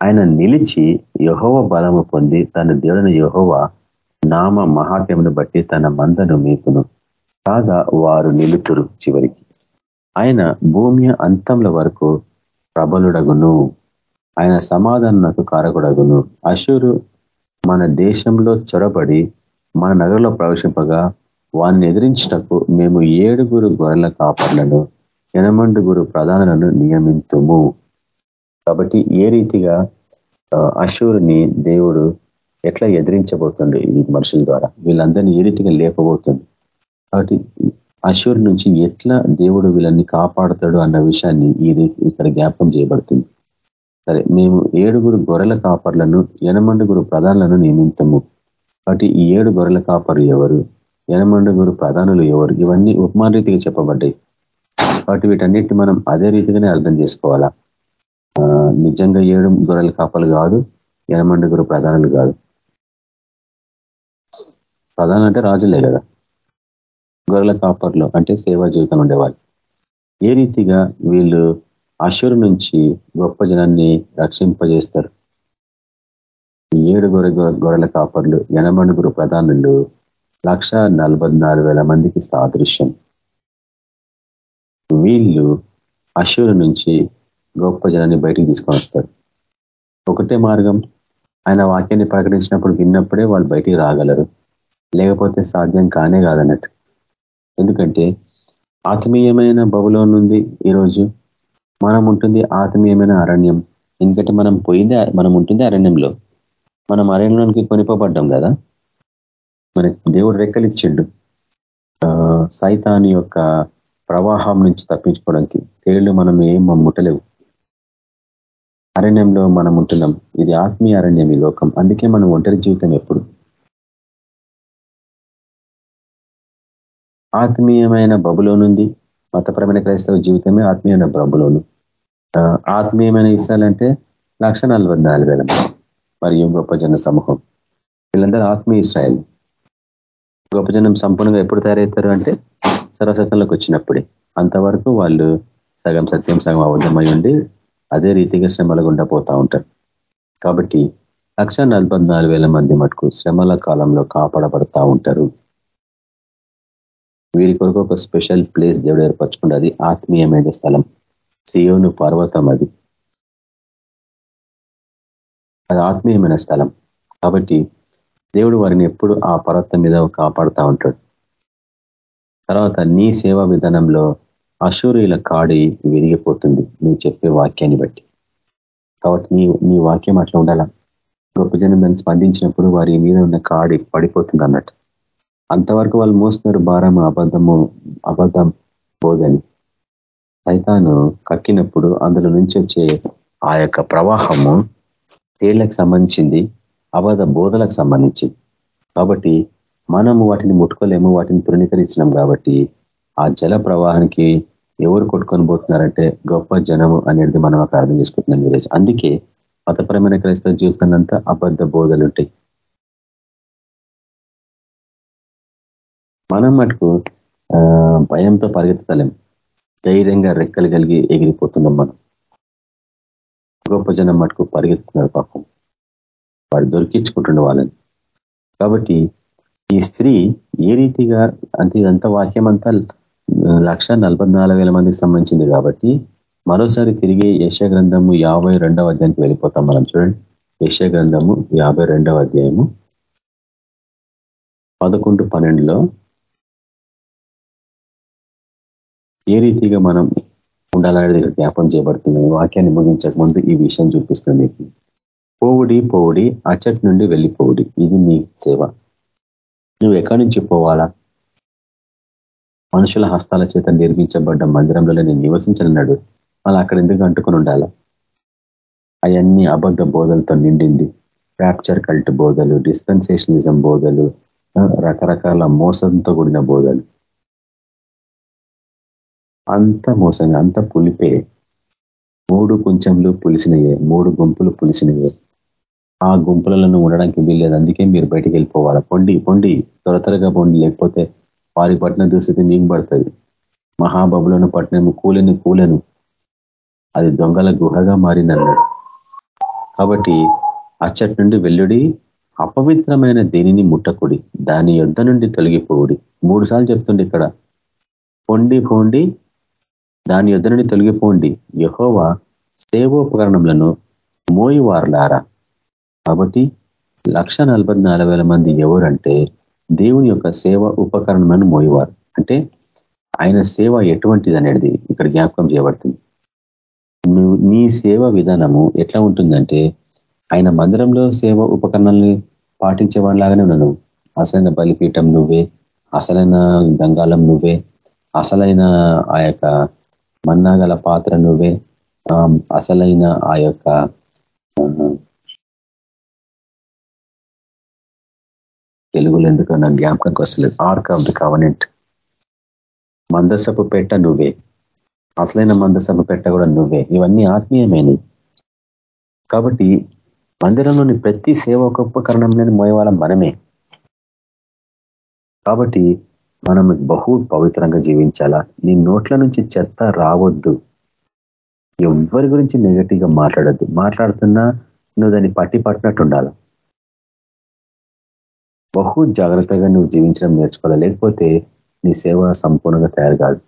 Speaker 3: ఆయన నిలిచి యహోవ బలము పొంది తన దేవుడిని యహోవ నామ మహాత్యమును బట్టి తన మందను మీకును కాగా వారు నిలుతురు చివరికి. ఆయన భూమి అంతంల వరకు ప్రబలుడగును. ఆయన సమాధానకు కారకుడగును. అశురు మన దేశంలో చొరబడి మన నగరంలో ప్రవేశింపగా వారిని ఎదిరించటకు మేము ఏడుగురు గొర్రెల కాపర్లను ఎనమండుగురు ప్రధానులను నియమితుము. కాబట్టి ఏ రీతిగా అశూరుని దేవుడు ఎట్లా ఎదిరించబోతుంది ఈ మనుషుల ద్వారా? వీళ్ళందరినీ ఏ రీతిగా లేపబోతుంది కాబట్టి అశూర్ నుంచి ఎట్లా దేవుడు వీళ్ళని కాపాడతాడు అన్న విషయాన్ని ఇది ఇక్కడ జ్ఞాపకం చేయబడుతుంది. సరే మేము ఏడుగురు గొర్రెల కాపర్లను ఎనమండుగురు ప్రధానులను నియమించము. కాబట్టి ఈ ఏడు గొర్రెల కాపర్లు ఎవరు? ఎనమండుగురు ప్రధానులు ఎవరు? ఇవన్నీ ఉపమాన రీతిగా చెప్పబడ్డాయి. కాబట్టి వీటన్నిటిని మనం అదే రీతిగానే అర్థం చేసుకోవాలా? నిజంగా ఏడు గొర్రెల కాపలు కాదు ఎనమండుగురు ప్రధానులు కాదు. ప్రధానులు అంటే రాజులే కదా? గొర్రెల కాపర్లు అంటే సేవా జీవితం ఉండేవాళ్ళు. ఏ రీతిగా వీళ్ళు అశురు నుంచి గొప్ప జనాన్ని రక్షింపజేస్తారు? ఏడు గొర్రె గొర్రెల కాపర్లు ఎనమణుగురు ప్రధానులు లక్ష మందికి సాదృశ్యం. వీళ్ళు అశురు నుంచి గొప్ప జనాన్ని బయటికి తీసుకొని వస్తారు. ఒకటే మార్గం ఆయన వాక్యాన్ని ప్రకటించినప్పుడు విన్నప్పుడే వాళ్ళు బయటికి రాగలరు. లేకపోతే సాధ్యం కానే కాదన్నట్టు. ఎందుకంటే ఆత్మీయమైన బబులో నుండి ఈరోజు మనం ఉంటుంది ఆత్మీయమైన అరణ్యం. ఎందుకంటే మనం పోయింది మనం ఉంటుంది అరణ్యంలో. మనం అరణ్యంలోనికి కొనిపోబడ్డాం కదా. మనకి దేవుడు రెక్కలిచ్చిండు. సైతాని యొక్క ప్రవాహం నుంచి తప్పించుకోవడానికి. తేళ్ళు మనం ఏం ముట్టలేవు. అరణ్యంలో మనం ఉంటున్నాం. ఇది ఆత్మీయ అరణ్యం ఈ లోకం. అందుకే మనం ఒంటరి జీవితం ఎప్పుడు ఆత్మీయమైన బబులోనుంది మతపరమైన క్రైస్తవ జీవితమే ఆత్మీయమైన బబులోను. ఆత్మీయమైన ఇసాలంటే లక్ష మరియు గొప్ప జన సమూహం. వీళ్ళందరూ ఆత్మీయ ఇస్రాయల్. గొప్ప జనం సంపూర్ణంగా ఎప్పుడు తయారవుతారు అంటే సర్వసత్వంలోకి వచ్చినప్పుడే. అంతవరకు వాళ్ళు సగం సత్యం సగం అవధమై ఉండి అదే రీతిగా శ్రమలు గుండా పోతా ఉంటారు. కాబట్టి లక్ష మంది మటుకు శ్రమల కాలంలో కాపాడబడతా ఉంటారు. వీరి కొరకు ఒక స్పెషల్ ప్లేస్ దేవుడు ఏర్పరచుకుంటే అది ఆత్మీయమైన స్థలం. సియోను పర్వతం అది. అది ఆత్మీయమైన స్థలం. కాబట్టి దేవుడు వారిని ఎప్పుడు ఆ పర్వతం మీద కాపాడుతూ ఉంటాడు. తర్వాత నీ సేవా విధానంలో అశూరియుల కాడి విరిగిపోతుంది. నువ్వు చెప్పే వాక్యాన్ని బట్టి. కాబట్టి నీ నీ వాక్యం అట్లా ఉండాలా? గొప్ప జనం దాన్ని స్పందించినప్పుడు వారి మీద ఉన్న కాడి పడిపోతుంది అన్నట్టు. అంతవరకు వాళ్ళు మోస్తున్నారు భారం అబద్ధము అబద్ధం పోదని సైతాను కక్కినప్పుడు అందులో నుంచి వచ్చే ఆ యొక్క ప్రవాహము తేళ్ళకు సంబంధించింది అబద్ధ బోధలకు సంబంధించింది. కాబట్టి మనము వాటిని ముట్టుకోలేము వాటిని తృణీకరించినాం కాబట్టి ఆ జల ప్రవాహానికి ఎవరు కొట్టుకొని పోతున్నారంటే గొప్ప జనము అనేది మనం అక్కడ అర్థం చేసుకుంటున్నాం ఈరోజు. అందుకే మతపరమైన క్రైస్తవ జీవితం అంతా అబద్ధ బోధలు మనం మటుకు భయంతో పరిగెత్తలేం. ధైర్యంగా రెక్కలు కలిగి ఎగిరిపోతున్నాం మనం. గొప్ప జనం మటుకు పరిగెత్తున్నారు పాపం. వాడు దొరికించుకుంటుండే వాళ్ళని. కాబట్టి ఈ స్త్రీ ఏ రీతిగా అంతే ఇదంతా వాక్యం అంతా లక్ష మందికి సంబంధించింది కాబట్టి మరోసారి తిరిగి యశగ్రంథము యాభై రెండవ అధ్యాయానికి వెళ్ళిపోతాం మనం చూడండి. యశగ్రంథము యాభై రెండవ అధ్యాయము పదకొండు పన్నెండులో ఏ రీతిగా మనం ఉండాలనేది జ్ఞాపం చేయబడుతుంది. వాక్యాన్ని ముగించక ముందు ఈ విషయం చూపిస్తుంది పోవుడి పోవుడి అచ్చటి నుండి వెళ్ళిపోవుడి. ఇది నీ సేవ. నువ్వు ఎక్కడి నుంచి పోవాలా? మనుషుల హస్తాల చేత నిర్మించబడ్డ మందిరంలో నేను నివసించనన్నాడు మళ్ళీ అక్కడ ఎందుకు అంటుకొని ఉండాలా? అవన్నీ అబద్ధ బోధలతో నిండింది. ఫ్రాక్చర్ కల్ట్ బోధలు డిస్పెన్సేషనిజం బోధలు రకరకాల మోసంతో కూడిన బోధలు. అంత మోసంగా అంత పులిపే. మూడు కొంచెంలు పులిసినయే మూడు గుంపులు పులిసినయే. ఆ గుంపులలో ఉండడానికి వీల్లేదు. అందుకే మీరు బయటికి వెళ్ళిపోవాలి? పొండి పొండి. త్వర త్వరగా పొండి. లేకపోతే వారి పట్టిన దుస్థితి మీకు పడుతుంది. మహాబబులను పట్టినము కూలని కూలను. అది దొంగల గుహగా మారిందన్నాడు కాబట్టి అచ్చటి నుండి వెల్లుడి అపవిత్రమైన దేనిని ముట్టకుడి. దాని యుద్ధ నుండి తొలగిపోవుడి. మూడు సార్లు చెప్తుండే ఇక్కడ. పొండి పోండి. దాని యుద్ధ నుండి తొలగిపోండి. యహోవా సేవోపకరణములను మోయివారులారా. కాబట్టి లక్ష మంది ఎవరంటే దేవుని యొక్క సేవ ఉపకరణలను మోయేవారు. అంటే ఆయన సేవ ఎటువంటిది అనేది ఇక్కడ జ్ఞాపకం చేయబడుతుంది. నువ్వు నీ సేవ విధానము ఎట్లా ఉంటుందంటే ఆయన మందిరంలో సేవ ఉపకరణాలని పాటించేవాడిలాగానే ఉన్నాను అసలైన బలిపీఠం నువ్వే అసలైన గంగాలం నువ్వే అసలైన ఆ మన్నాగల పాత్ర నువ్వే. అసలైన ఆ యొక్క తెలుగులో ఎందుకు నా జ్ఞాపకంకి వస్తలేదు. Ark of the covenant. మందసపు పెట్ట నువ్వే. అసలైన మందసపు పెట్ట కూడా నువ్వే. ఇవన్నీ ఆత్మీయమైనవి కాబట్టి మందిరంలోని ప్రతి సేవకోపకరణంలోని మోయవాళ్ళం మనమే. కాబట్టి మనం బహు పవిత్రంగా జీవించాలా? నీ నోట్ల నుంచి చెత్త రావద్దు. ఎవరి గురించి నెగటివ్గా మాట్లాడద్దు. మాట్లాడుతున్నా నువ్వు దాన్ని పట్టి పట్టినట్టు ఉండాలి? బహు జాగ్రత్తగా నువ్వు జీవించడం నేర్చుకోవాలి? లేకపోతే నీ సేవ సంపూర్ణంగా తయారు కాదు.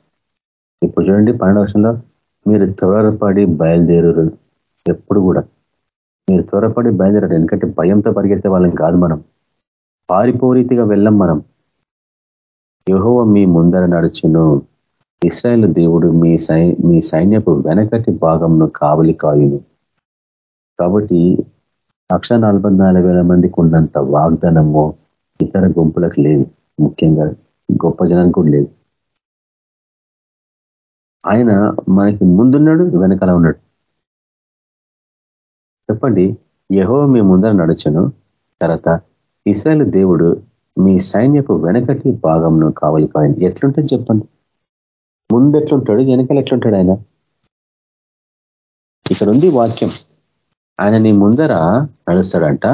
Speaker 3: ఇప్పుడు చూడండి పన్నెండు వర్షంలో మీరు త్వరపడి బయలుదేరు ఎప్పుడు కూడా. మీరు త్వరపడి బయలుదేరారు ఎందుకంటే భయంతో పరిగెత్తే వాళ్ళని కాదు మనం. పారిపోరీతిగా వెళ్ళం మనం. యహోవ మీ ముందర నడుచును. ఇస్రాయేల్ దేవుడు మీ సై మీ సైన్యపు వెనకటి భాగంను కావలి కాయును. కాబట్టి లక్ష మందికి ఉన్నంత వాగ్దానము ఇతర గుంపులకు లేదు. ముఖ్యంగా గొప్ప జనానికి కూడా లేదు. ఆయన మనకి ముందున్నాడు వెనకాల ఉన్నాడు. చెప్పండి యహో మీ ముందర నడుచను. తర్వాత ఇస్రాయల్ దేవుడు మీ సైన్యపు వెనకటి భాగంను కావలి కావాలి ఎట్లుంటుంది చెప్పండి? ముందు ఎట్లుంటాడు? వెనకాల ఎట్లుంటాడు ఆయన? ఇక్కడ ఉంది వాక్యం. ఆయన నీ ముందర నడుస్తాడంట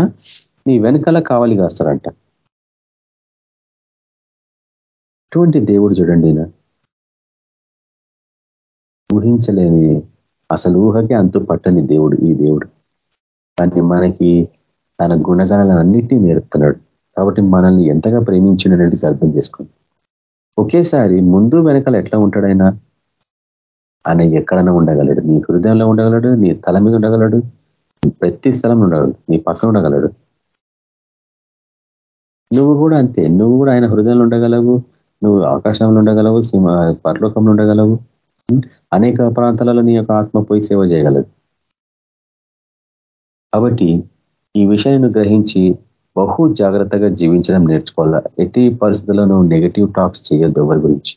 Speaker 3: నీ వెనకాల కావాలి కాస్తాడంట. అటువంటి దేవుడు చూడండి ఈయన. ఊహించలేని అసలు ఊహకే అంతు పట్టని దేవుడు ఈ దేవుడు. కానీ మనకి తన గుణగణాలన్నిటినీ నేర్పుతున్నాడు. కాబట్టి మనల్ని ఎంతగా ప్రేమించింది అనేది అర్థం చేసుకోండి. ఒకేసారి ముందు వెనకాల ఎట్లా ఉంటాడైనా ఆయన ఎక్కడైనా ఉండగలడు. నీ హృదయంలో ఉండగలడు నీ తల మీద ఉండగలడు ప్రతి స్థలంలో ఉండగలడు నీ పక్కన ఉండగలడు. నువ్వు కూడా అంతే. నువ్వు కూడా ఆయన హృదయంలో ఉండగలవు నువ్వు ఆకాశంలో ఉండగలవు సింహ పరలోకంలో ఉండగలవు. అనేక ప్రాంతాలలో నీ యొక్క ఆత్మ పోయి సేవ చేయగలదు. కాబట్టి ఈ విషయాన్ని గ్రహించి బహు జాగ్రత్తగా జీవించడం నేర్చుకోవాలా? ఎట్టి పరిస్థితుల్లో నువ్వు నెగిటివ్ టాక్స్ చేయొద్దు ఎవరి గురించి.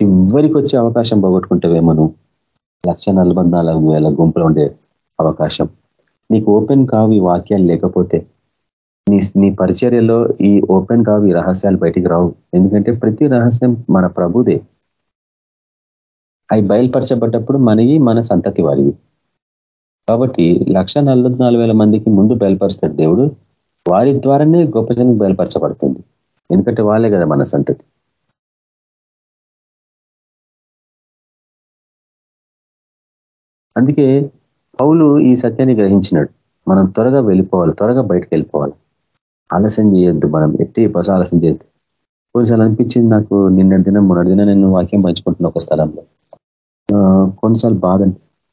Speaker 3: ఎవరికి వచ్చే అవకాశం పోగొట్టుకుంటేవేమో నువ్వు లక్ష వేల గుంపులు ఉండే అవకాశం. నీకు ఓపెన్ కావు ఈ వాక్యాలు లేకపోతే నీ నీ పరిచర్యలో ఈ ఓపెన్ కావు ఈ రహస్యాలు బయటికి రావు. ఎందుకంటే ప్రతి రహస్యం మన ప్రభుదే. అవి బయలుపరచబడ్డప్పుడు మనవి మన సంతతి వారివి. కాబట్టి లక్ష మందికి ముందు బయలుపరుస్తాడు దేవుడు. వారి ద్వారానే గొప్ప జనం బయలుపరచబడుతుంది. ఎందుకంటే వాళ్ళే కదా మన సంతతి. అందుకే పౌలు ఈ సత్యాన్ని గ్రహించినాడు. మనం త్వరగా వెళ్ళిపోవాలి త్వరగా బయటకు వెళ్ళిపోవాలి. ఆలస్యం చేయొద్దు మనం ఎట్టి బస ఆలస్యం చేయొద్దు. కొన్నిసార్లు అనిపించింది నాకు నిన్న దినం మొన్నటి దినం నేను వాక్యం పంచుకుంటున్నా ఒక స్థలంలో. కొన్నిసార్లు బాధ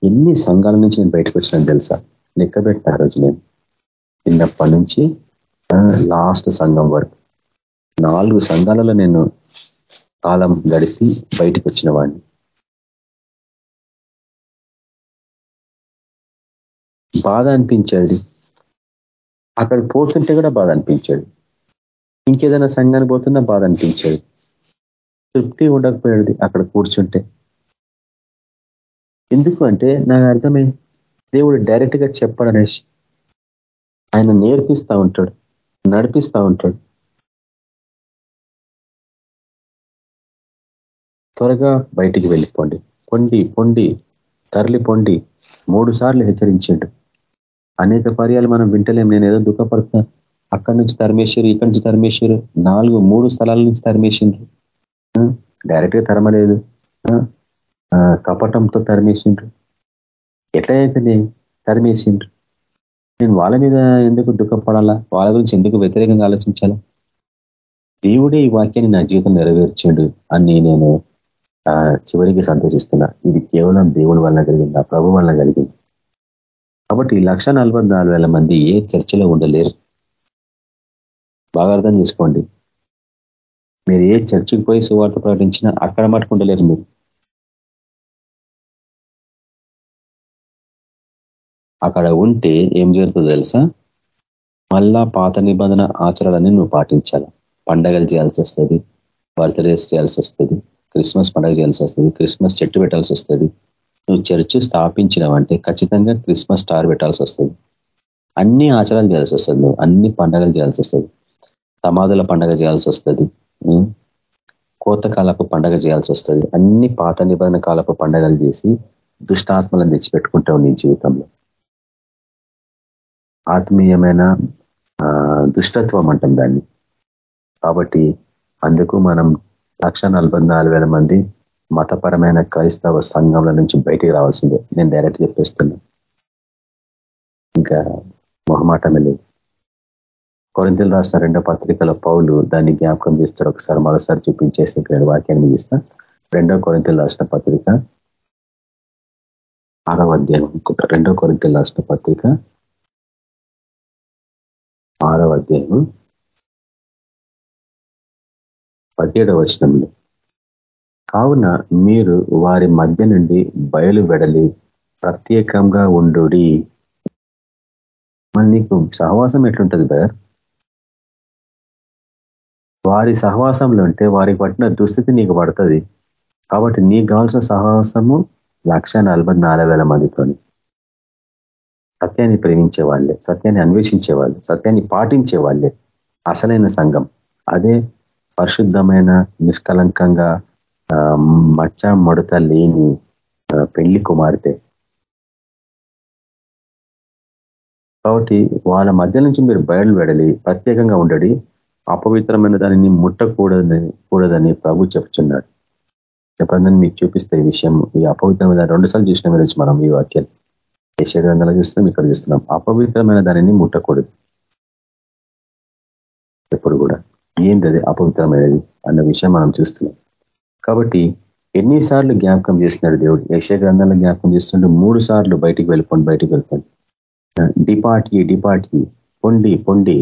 Speaker 3: ఎన్ని సంఘాల నుంచి నేను బయటకు వచ్చినాను తెలుసా? లెక్క పెట్టిన రోజు నేను. చిన్నప్పటి నుంచి లాస్ట్ సంఘం వరకు. నాలుగు సంఘాలలో నేను కాలం గడిపి బయటకు వచ్చిన వాడిని. బాధ అనిపించేది. అక్కడ పోతుంటే కూడా బాధ అనిపించేది. ఇంకేదైనా సంఘానికి పోతున్నా బాధ అనిపించేది. తృప్తి ఉండకపోయేది అక్కడ కూర్చుంటే. ఎందుకు అంటే నాకు అర్థమై దేవుడు డైరెక్ట్గా ఆయన నేర్పిస్తూ ఉంటాడు. నడిపిస్తూ ఉంటాడు. త్వరగా బయటికి వెళ్ళిపోండి. పొండి పొండి తరలి పొండి. మూడు సార్లు హెచ్చరించిండు. అనేక పర్యాలు మనం వింటలేం. నేను ఏదో దుఃఖపడతా అక్కడి నుంచి తరిమేశారు ఇక్కడి నుంచి తరిమేశారు నాలుగు మూడు స్థలాల నుంచి తరిమేసిండ్రు డైరెక్ట్గా తరమలేదు. కపటంతో తరిమేసిండ్రు. ఎట్లా అయితే తరిమేసిండ్రు. నేను వాళ్ళ మీద ఎందుకు దుఃఖపడాలా వాళ్ళ గురించి ఎందుకు వ్యతిరేకంగా ఆలోచించాలా? దేవుడే ఈ వాక్యాన్ని నా జీవితం నెరవేర్చాడు అని నేను చివరికి సంతోషిస్తున్నా. ఇది కేవలం దేవుడి వల్ల కలిగింది ఆ ప్రభు వల్ల కలిగింది. కాబట్టి లక్ష మంది ఏ చర్చలో ఉండలేరు. బాగా అర్థం చేసుకోండి. మీరు ఏ చర్చికి పోయి సువార్త ప్రకటించినా అక్కడ మట్టుకుండలేరు మీరు. అక్కడ ఉంటే ఏం జరుగుతుందో తెలుసా? మళ్ళా పాత నిబంధన ఆచరణని నువ్వు పాటించాలి. పండగలు చేయాల్సి వస్తుంది బర్త్డేస్ చేయాల్సి వస్తుంది క్రిస్మస్ పండగ చేయాల్సి వస్తుంది క్రిస్మస్ చెట్టు పెట్టాల్సి వస్తుంది. నువ్వు చర్చ్ స్థాపించినవంటే ఖచ్చితంగా క్రిస్మస్ స్టార్ పెట్టాల్సి వస్తుంది. అన్ని ఆచారాలు చేయాల్సి వస్తుంది నువ్వు అన్ని పండగలు చేయాల్సి వస్తుంది. సమాధుల పండగ చేయాల్సి వస్తుంది కోతకాలపు పండగ చేయాల్సి వస్తుంది. అన్ని పాత నిబంధన కాలపు పండగలు చేసి దుష్టాత్మలను తెచ్చిపెట్టుకుంటావు నీ జీవితంలో. ఆత్మీయమైన దుష్టత్వం అంటాం దాన్ని. కాబట్టి అందుకు మనం లక్ష మంది మతపరమైన క్రైస్తవ సంఘంల నుంచి బయటికి రావాల్సిందే. నేను డైరెక్ట్ చెప్పేస్తున్నా. ఇంకా మొహమాటమే లేదు కొరింతలు రాసిన రెండో పత్రికల పౌలు దాన్ని జ్ఞాపకం చేస్తాడు. ఒకసారి మరోసారి చూపించేసి వాక్యాన్ని ఇస్తా రెండో కొరింతలు రాసిన పత్రిక ఆరవ అధ్యాయం రెండో కొరింతలు రాసిన పత్రిక ఆరవ అధ్యాయం పదిహేడవ వచనంలో కావున మీరు వారి మధ్య నుండి బయలు వెడలి ప్రత్యేకంగా ఉండు మరి నీకు సహవాసం ఎట్లుంటుంది బ్రదర్ వారి సహవాసంలో ఉంటే వారికి పట్టిన దుస్థితి నీకు పడుతుంది. కాబట్టి నీకు కావాల్సిన సహవాసము లక్ష మందితోని. సత్యాన్ని ప్రేమించే వాళ్ళే సత్యాన్ని అన్వేషించే వాళ్ళు సత్యాన్ని పాటించే వాళ్ళే అసలైన సంఘం. అదే పరిశుద్ధమైన నిష్కలంకంగా మచ్చ మడత లేని పెళ్ళి కుమార్తె. కాబట్టి వాళ్ళ మధ్య నుంచి మీరు బయలు వెడలి ప్రత్యేకంగా ఉండడి. అపవిత్రమైన దానిని ముట్టకూడదని కూడదని ప్రభు చెప్తున్నాడు. ఎప్పుడన్నా మీకు చూపిస్తే ఈ విషయం ఈ అపవిత్రమైన రెండు సార్లు చూసిన గురించి మనం ఈ వాక్యాలు యశ గ్రంథాలు చూస్తున్నాం ఇక్కడ చూస్తున్నాం. అపవిత్రమైన దానిని ముట్టకూడదు. ఎప్పుడు కూడా. ఏంది అది అపవిత్రమైనది అన్న విషయం మనం చూస్తున్నాం. కాబట్టి ఎన్నిసార్లు జ్ఞాపకం చేస్తున్నాడు దేవుడు? యశ గ్రంథాలను జ్ఞాపకం చేస్తుంటే మూడు సార్లు బయటికి వెళ్ళిపోండి బయటికి వెళ్ళిపోండి. డిపాటి డిపాటి పొండి పొండి.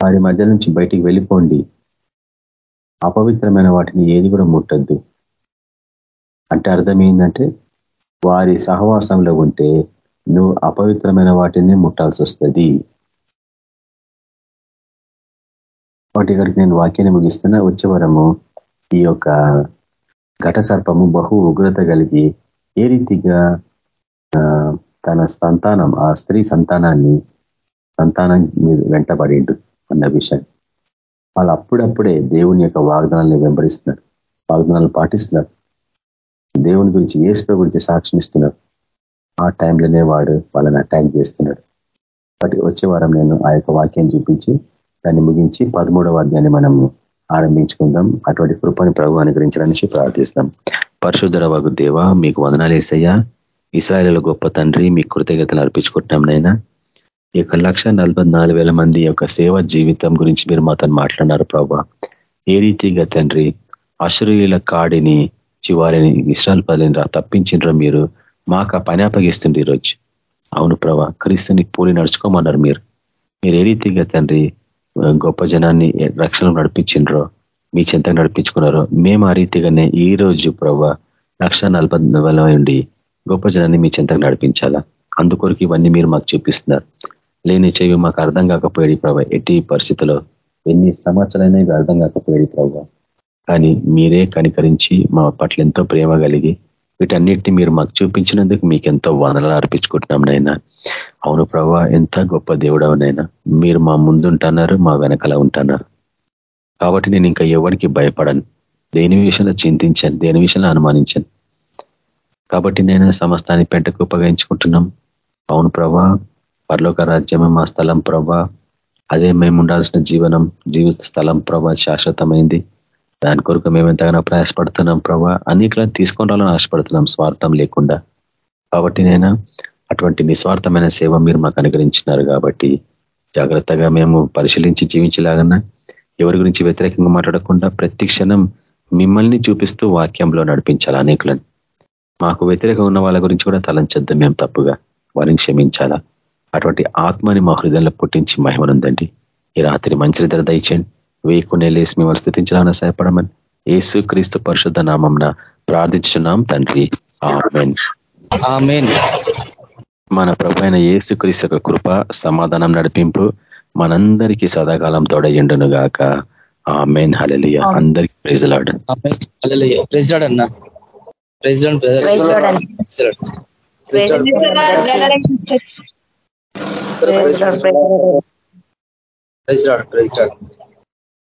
Speaker 3: వారి మధ్య నుంచి బయటికి వెళ్ళిపోండి. అపవిత్రమైన వాటిని ఏది కూడా ముట్టద్దు. అంటే అర్థం ఏంటంటే వారి సహవాసంలో ఉంటే నువ్వు అపవిత్రమైన వాటిని ముట్టాల్సి వస్తుంది. వాటి ఇక్కడికి నేను వాక్యాన్ని ముగిస్తున్నా. వచ్చేవరము ఈ యొక్క ఘట సర్పము బహు ఉగ్రత కలిగి ఏ రీతిగా తన సంతానం ఆ స్త్రీ సంతానాన్ని సంతానం మీద వెంటబడిండు అన్న విషయం. వాళ్ళు అప్పుడప్పుడే దేవుని యొక్క వాగ్దానాన్ని వెంబడిస్తున్నారు. వాగ్దానాలు పాటిస్తున్నారు. దేవుని గురించి ఏసుప్ర గురించి సాక్ష్యం ఇస్తున్నారు ఆ టైంలోనే వాడు వాళ్ళని అటాక్ చేస్తున్నాడు. బట్ వచ్చే వారం నేను ఆ యొక్క వాక్యాన్ని చూపించి దాన్ని ముగించి పదమూడవ అధ్యాయాన్ని మనము ఆరంభించుకుందాం. అటువంటి కృపని ప్రభు అనుగ్రహించడానికి ప్రార్థిస్తాం. పరశుధర వగు దేవ మీకు వదనాలు వేసయ్యా ఇస్రాయల గొప్ప తండ్రి మీ కృతజ్ఞతలు అర్పించుకుంటున్నాం నైనా ఈ యొక్క లక్ష మంది యొక్క సేవ జీవితం గురించి మీరు మాతో మాట్లాడినారు ప్రభా. ఏ రీతిగా తండ్రి అశ్రయుల కాడిని చివారిని పదలేని రా తప్పించిండ్రో మీరు? మాకు ఆ పని అప్పగిస్తుండ్రు ఈరోజు. అవును ప్రభా క్రీస్తుని పోలి నడుచుకోమన్నారు మీరు. మీరు ఏ రీతిగా తండ్రి గొప్ప జనాన్ని రక్షణ నడిపించిండ్రో మీ చెంతకు నడిపించుకున్నారో మేము ఆ రీతిగానే ఈ రోజు ప్రభా లక్ష నలభై ఉండి గొప్ప జనాన్ని మీ చెంతకు నడిపించాలా? అందుకొరకు ఇవన్నీ మీరు మాకు చూపిస్తున్నారు. లేని చెవి మాకు అర్థం కాకపోయాడు ప్రభా ఎట్టి పరిస్థితిలో ఎన్ని సంవత్సరాలైనా ఇవి అర్థం కాకపోయాడు ప్రభా. కానీ మీరే కనికరించి మా పట్ల ఎంతో ప్రేమ కలిగి వీటన్నిటిని మీరు మాకు చూపించినందుకు మీకు ఎంతో వనరులు అర్పించుకుంటున్నాం నైనా అవును ప్రభా ఎంత గొప్ప దేవుడవనైనా మీరు మా ముందుంటున్నారు మా వెనకల ఉంటున్నారు. కాబట్టి నేను ఇంకా ఎవరికి భయపడను. దేని విషయంలో చింతించాను దేని విషయంలో అనుమానించాను. కాబట్టి నేను సమస్తాన్ని పెంటకు ఉపయోగించుకుంటున్నాం. అవును ప్రభా పర్లోక రాజ్యమే మా స్థలం ప్రభా. అదే మేము ఉండాల్సిన జీవనం జీవిత స్థలం ప్రభా శాశ్వతమైంది. దాని కొరకు మేము ఎంతగానో ప్రయాసపడుతున్నాం ప్రభా. అన్నిట్లో తీసుకొని రావాలని ఆశపడుతున్నాం స్వార్థం లేకుండా. కాబట్టి నేను అటువంటి నిస్వార్థమైన సేవ మీరు మాకు అనుగ్రహించినారు కాబట్టి జాగ్రత్తగా మేము పరిశీలించి జీవించలాగన్నా ఎవరి గురించి వ్యతిరేకంగా మాట్లాడకుండా ప్రతి క్షణం మిమ్మల్ని చూపిస్తూ వాక్యంలో నడిపించాలి అనేకులను. మాకు వ్యతిరేకంగా ఉన్న వాళ్ళ గురించి కూడా తలంచొద్దు మేము తప్పుగా. వారిని క్షమించాలా. అటువంటి ఆత్మని మా హృదయంలో పుట్టించి మహిమనుందండి. ఈ రాత్రి మంచి నిద్ర దయచేయండి. వేయకుండా లేసి మిమ్మల్ని స్థితించాలని సహాయపడమని ఏసు క్రీస్తు పరిశుద్ధ నామంన ప్రార్థించున్నాం తండ్రి. మన ప్రభు అయిన ఏసు క్రీస్తు యొక్క కృప సమాధానం నడిపింపు మనందరికీ సదాకాలం తోడయ్యండును గాక ఆ మెయిన్ హలలియ అందరికీ ప్రైజ్లాడ్
Speaker 4: ప్రెసిడెంట్ అన్న. President president president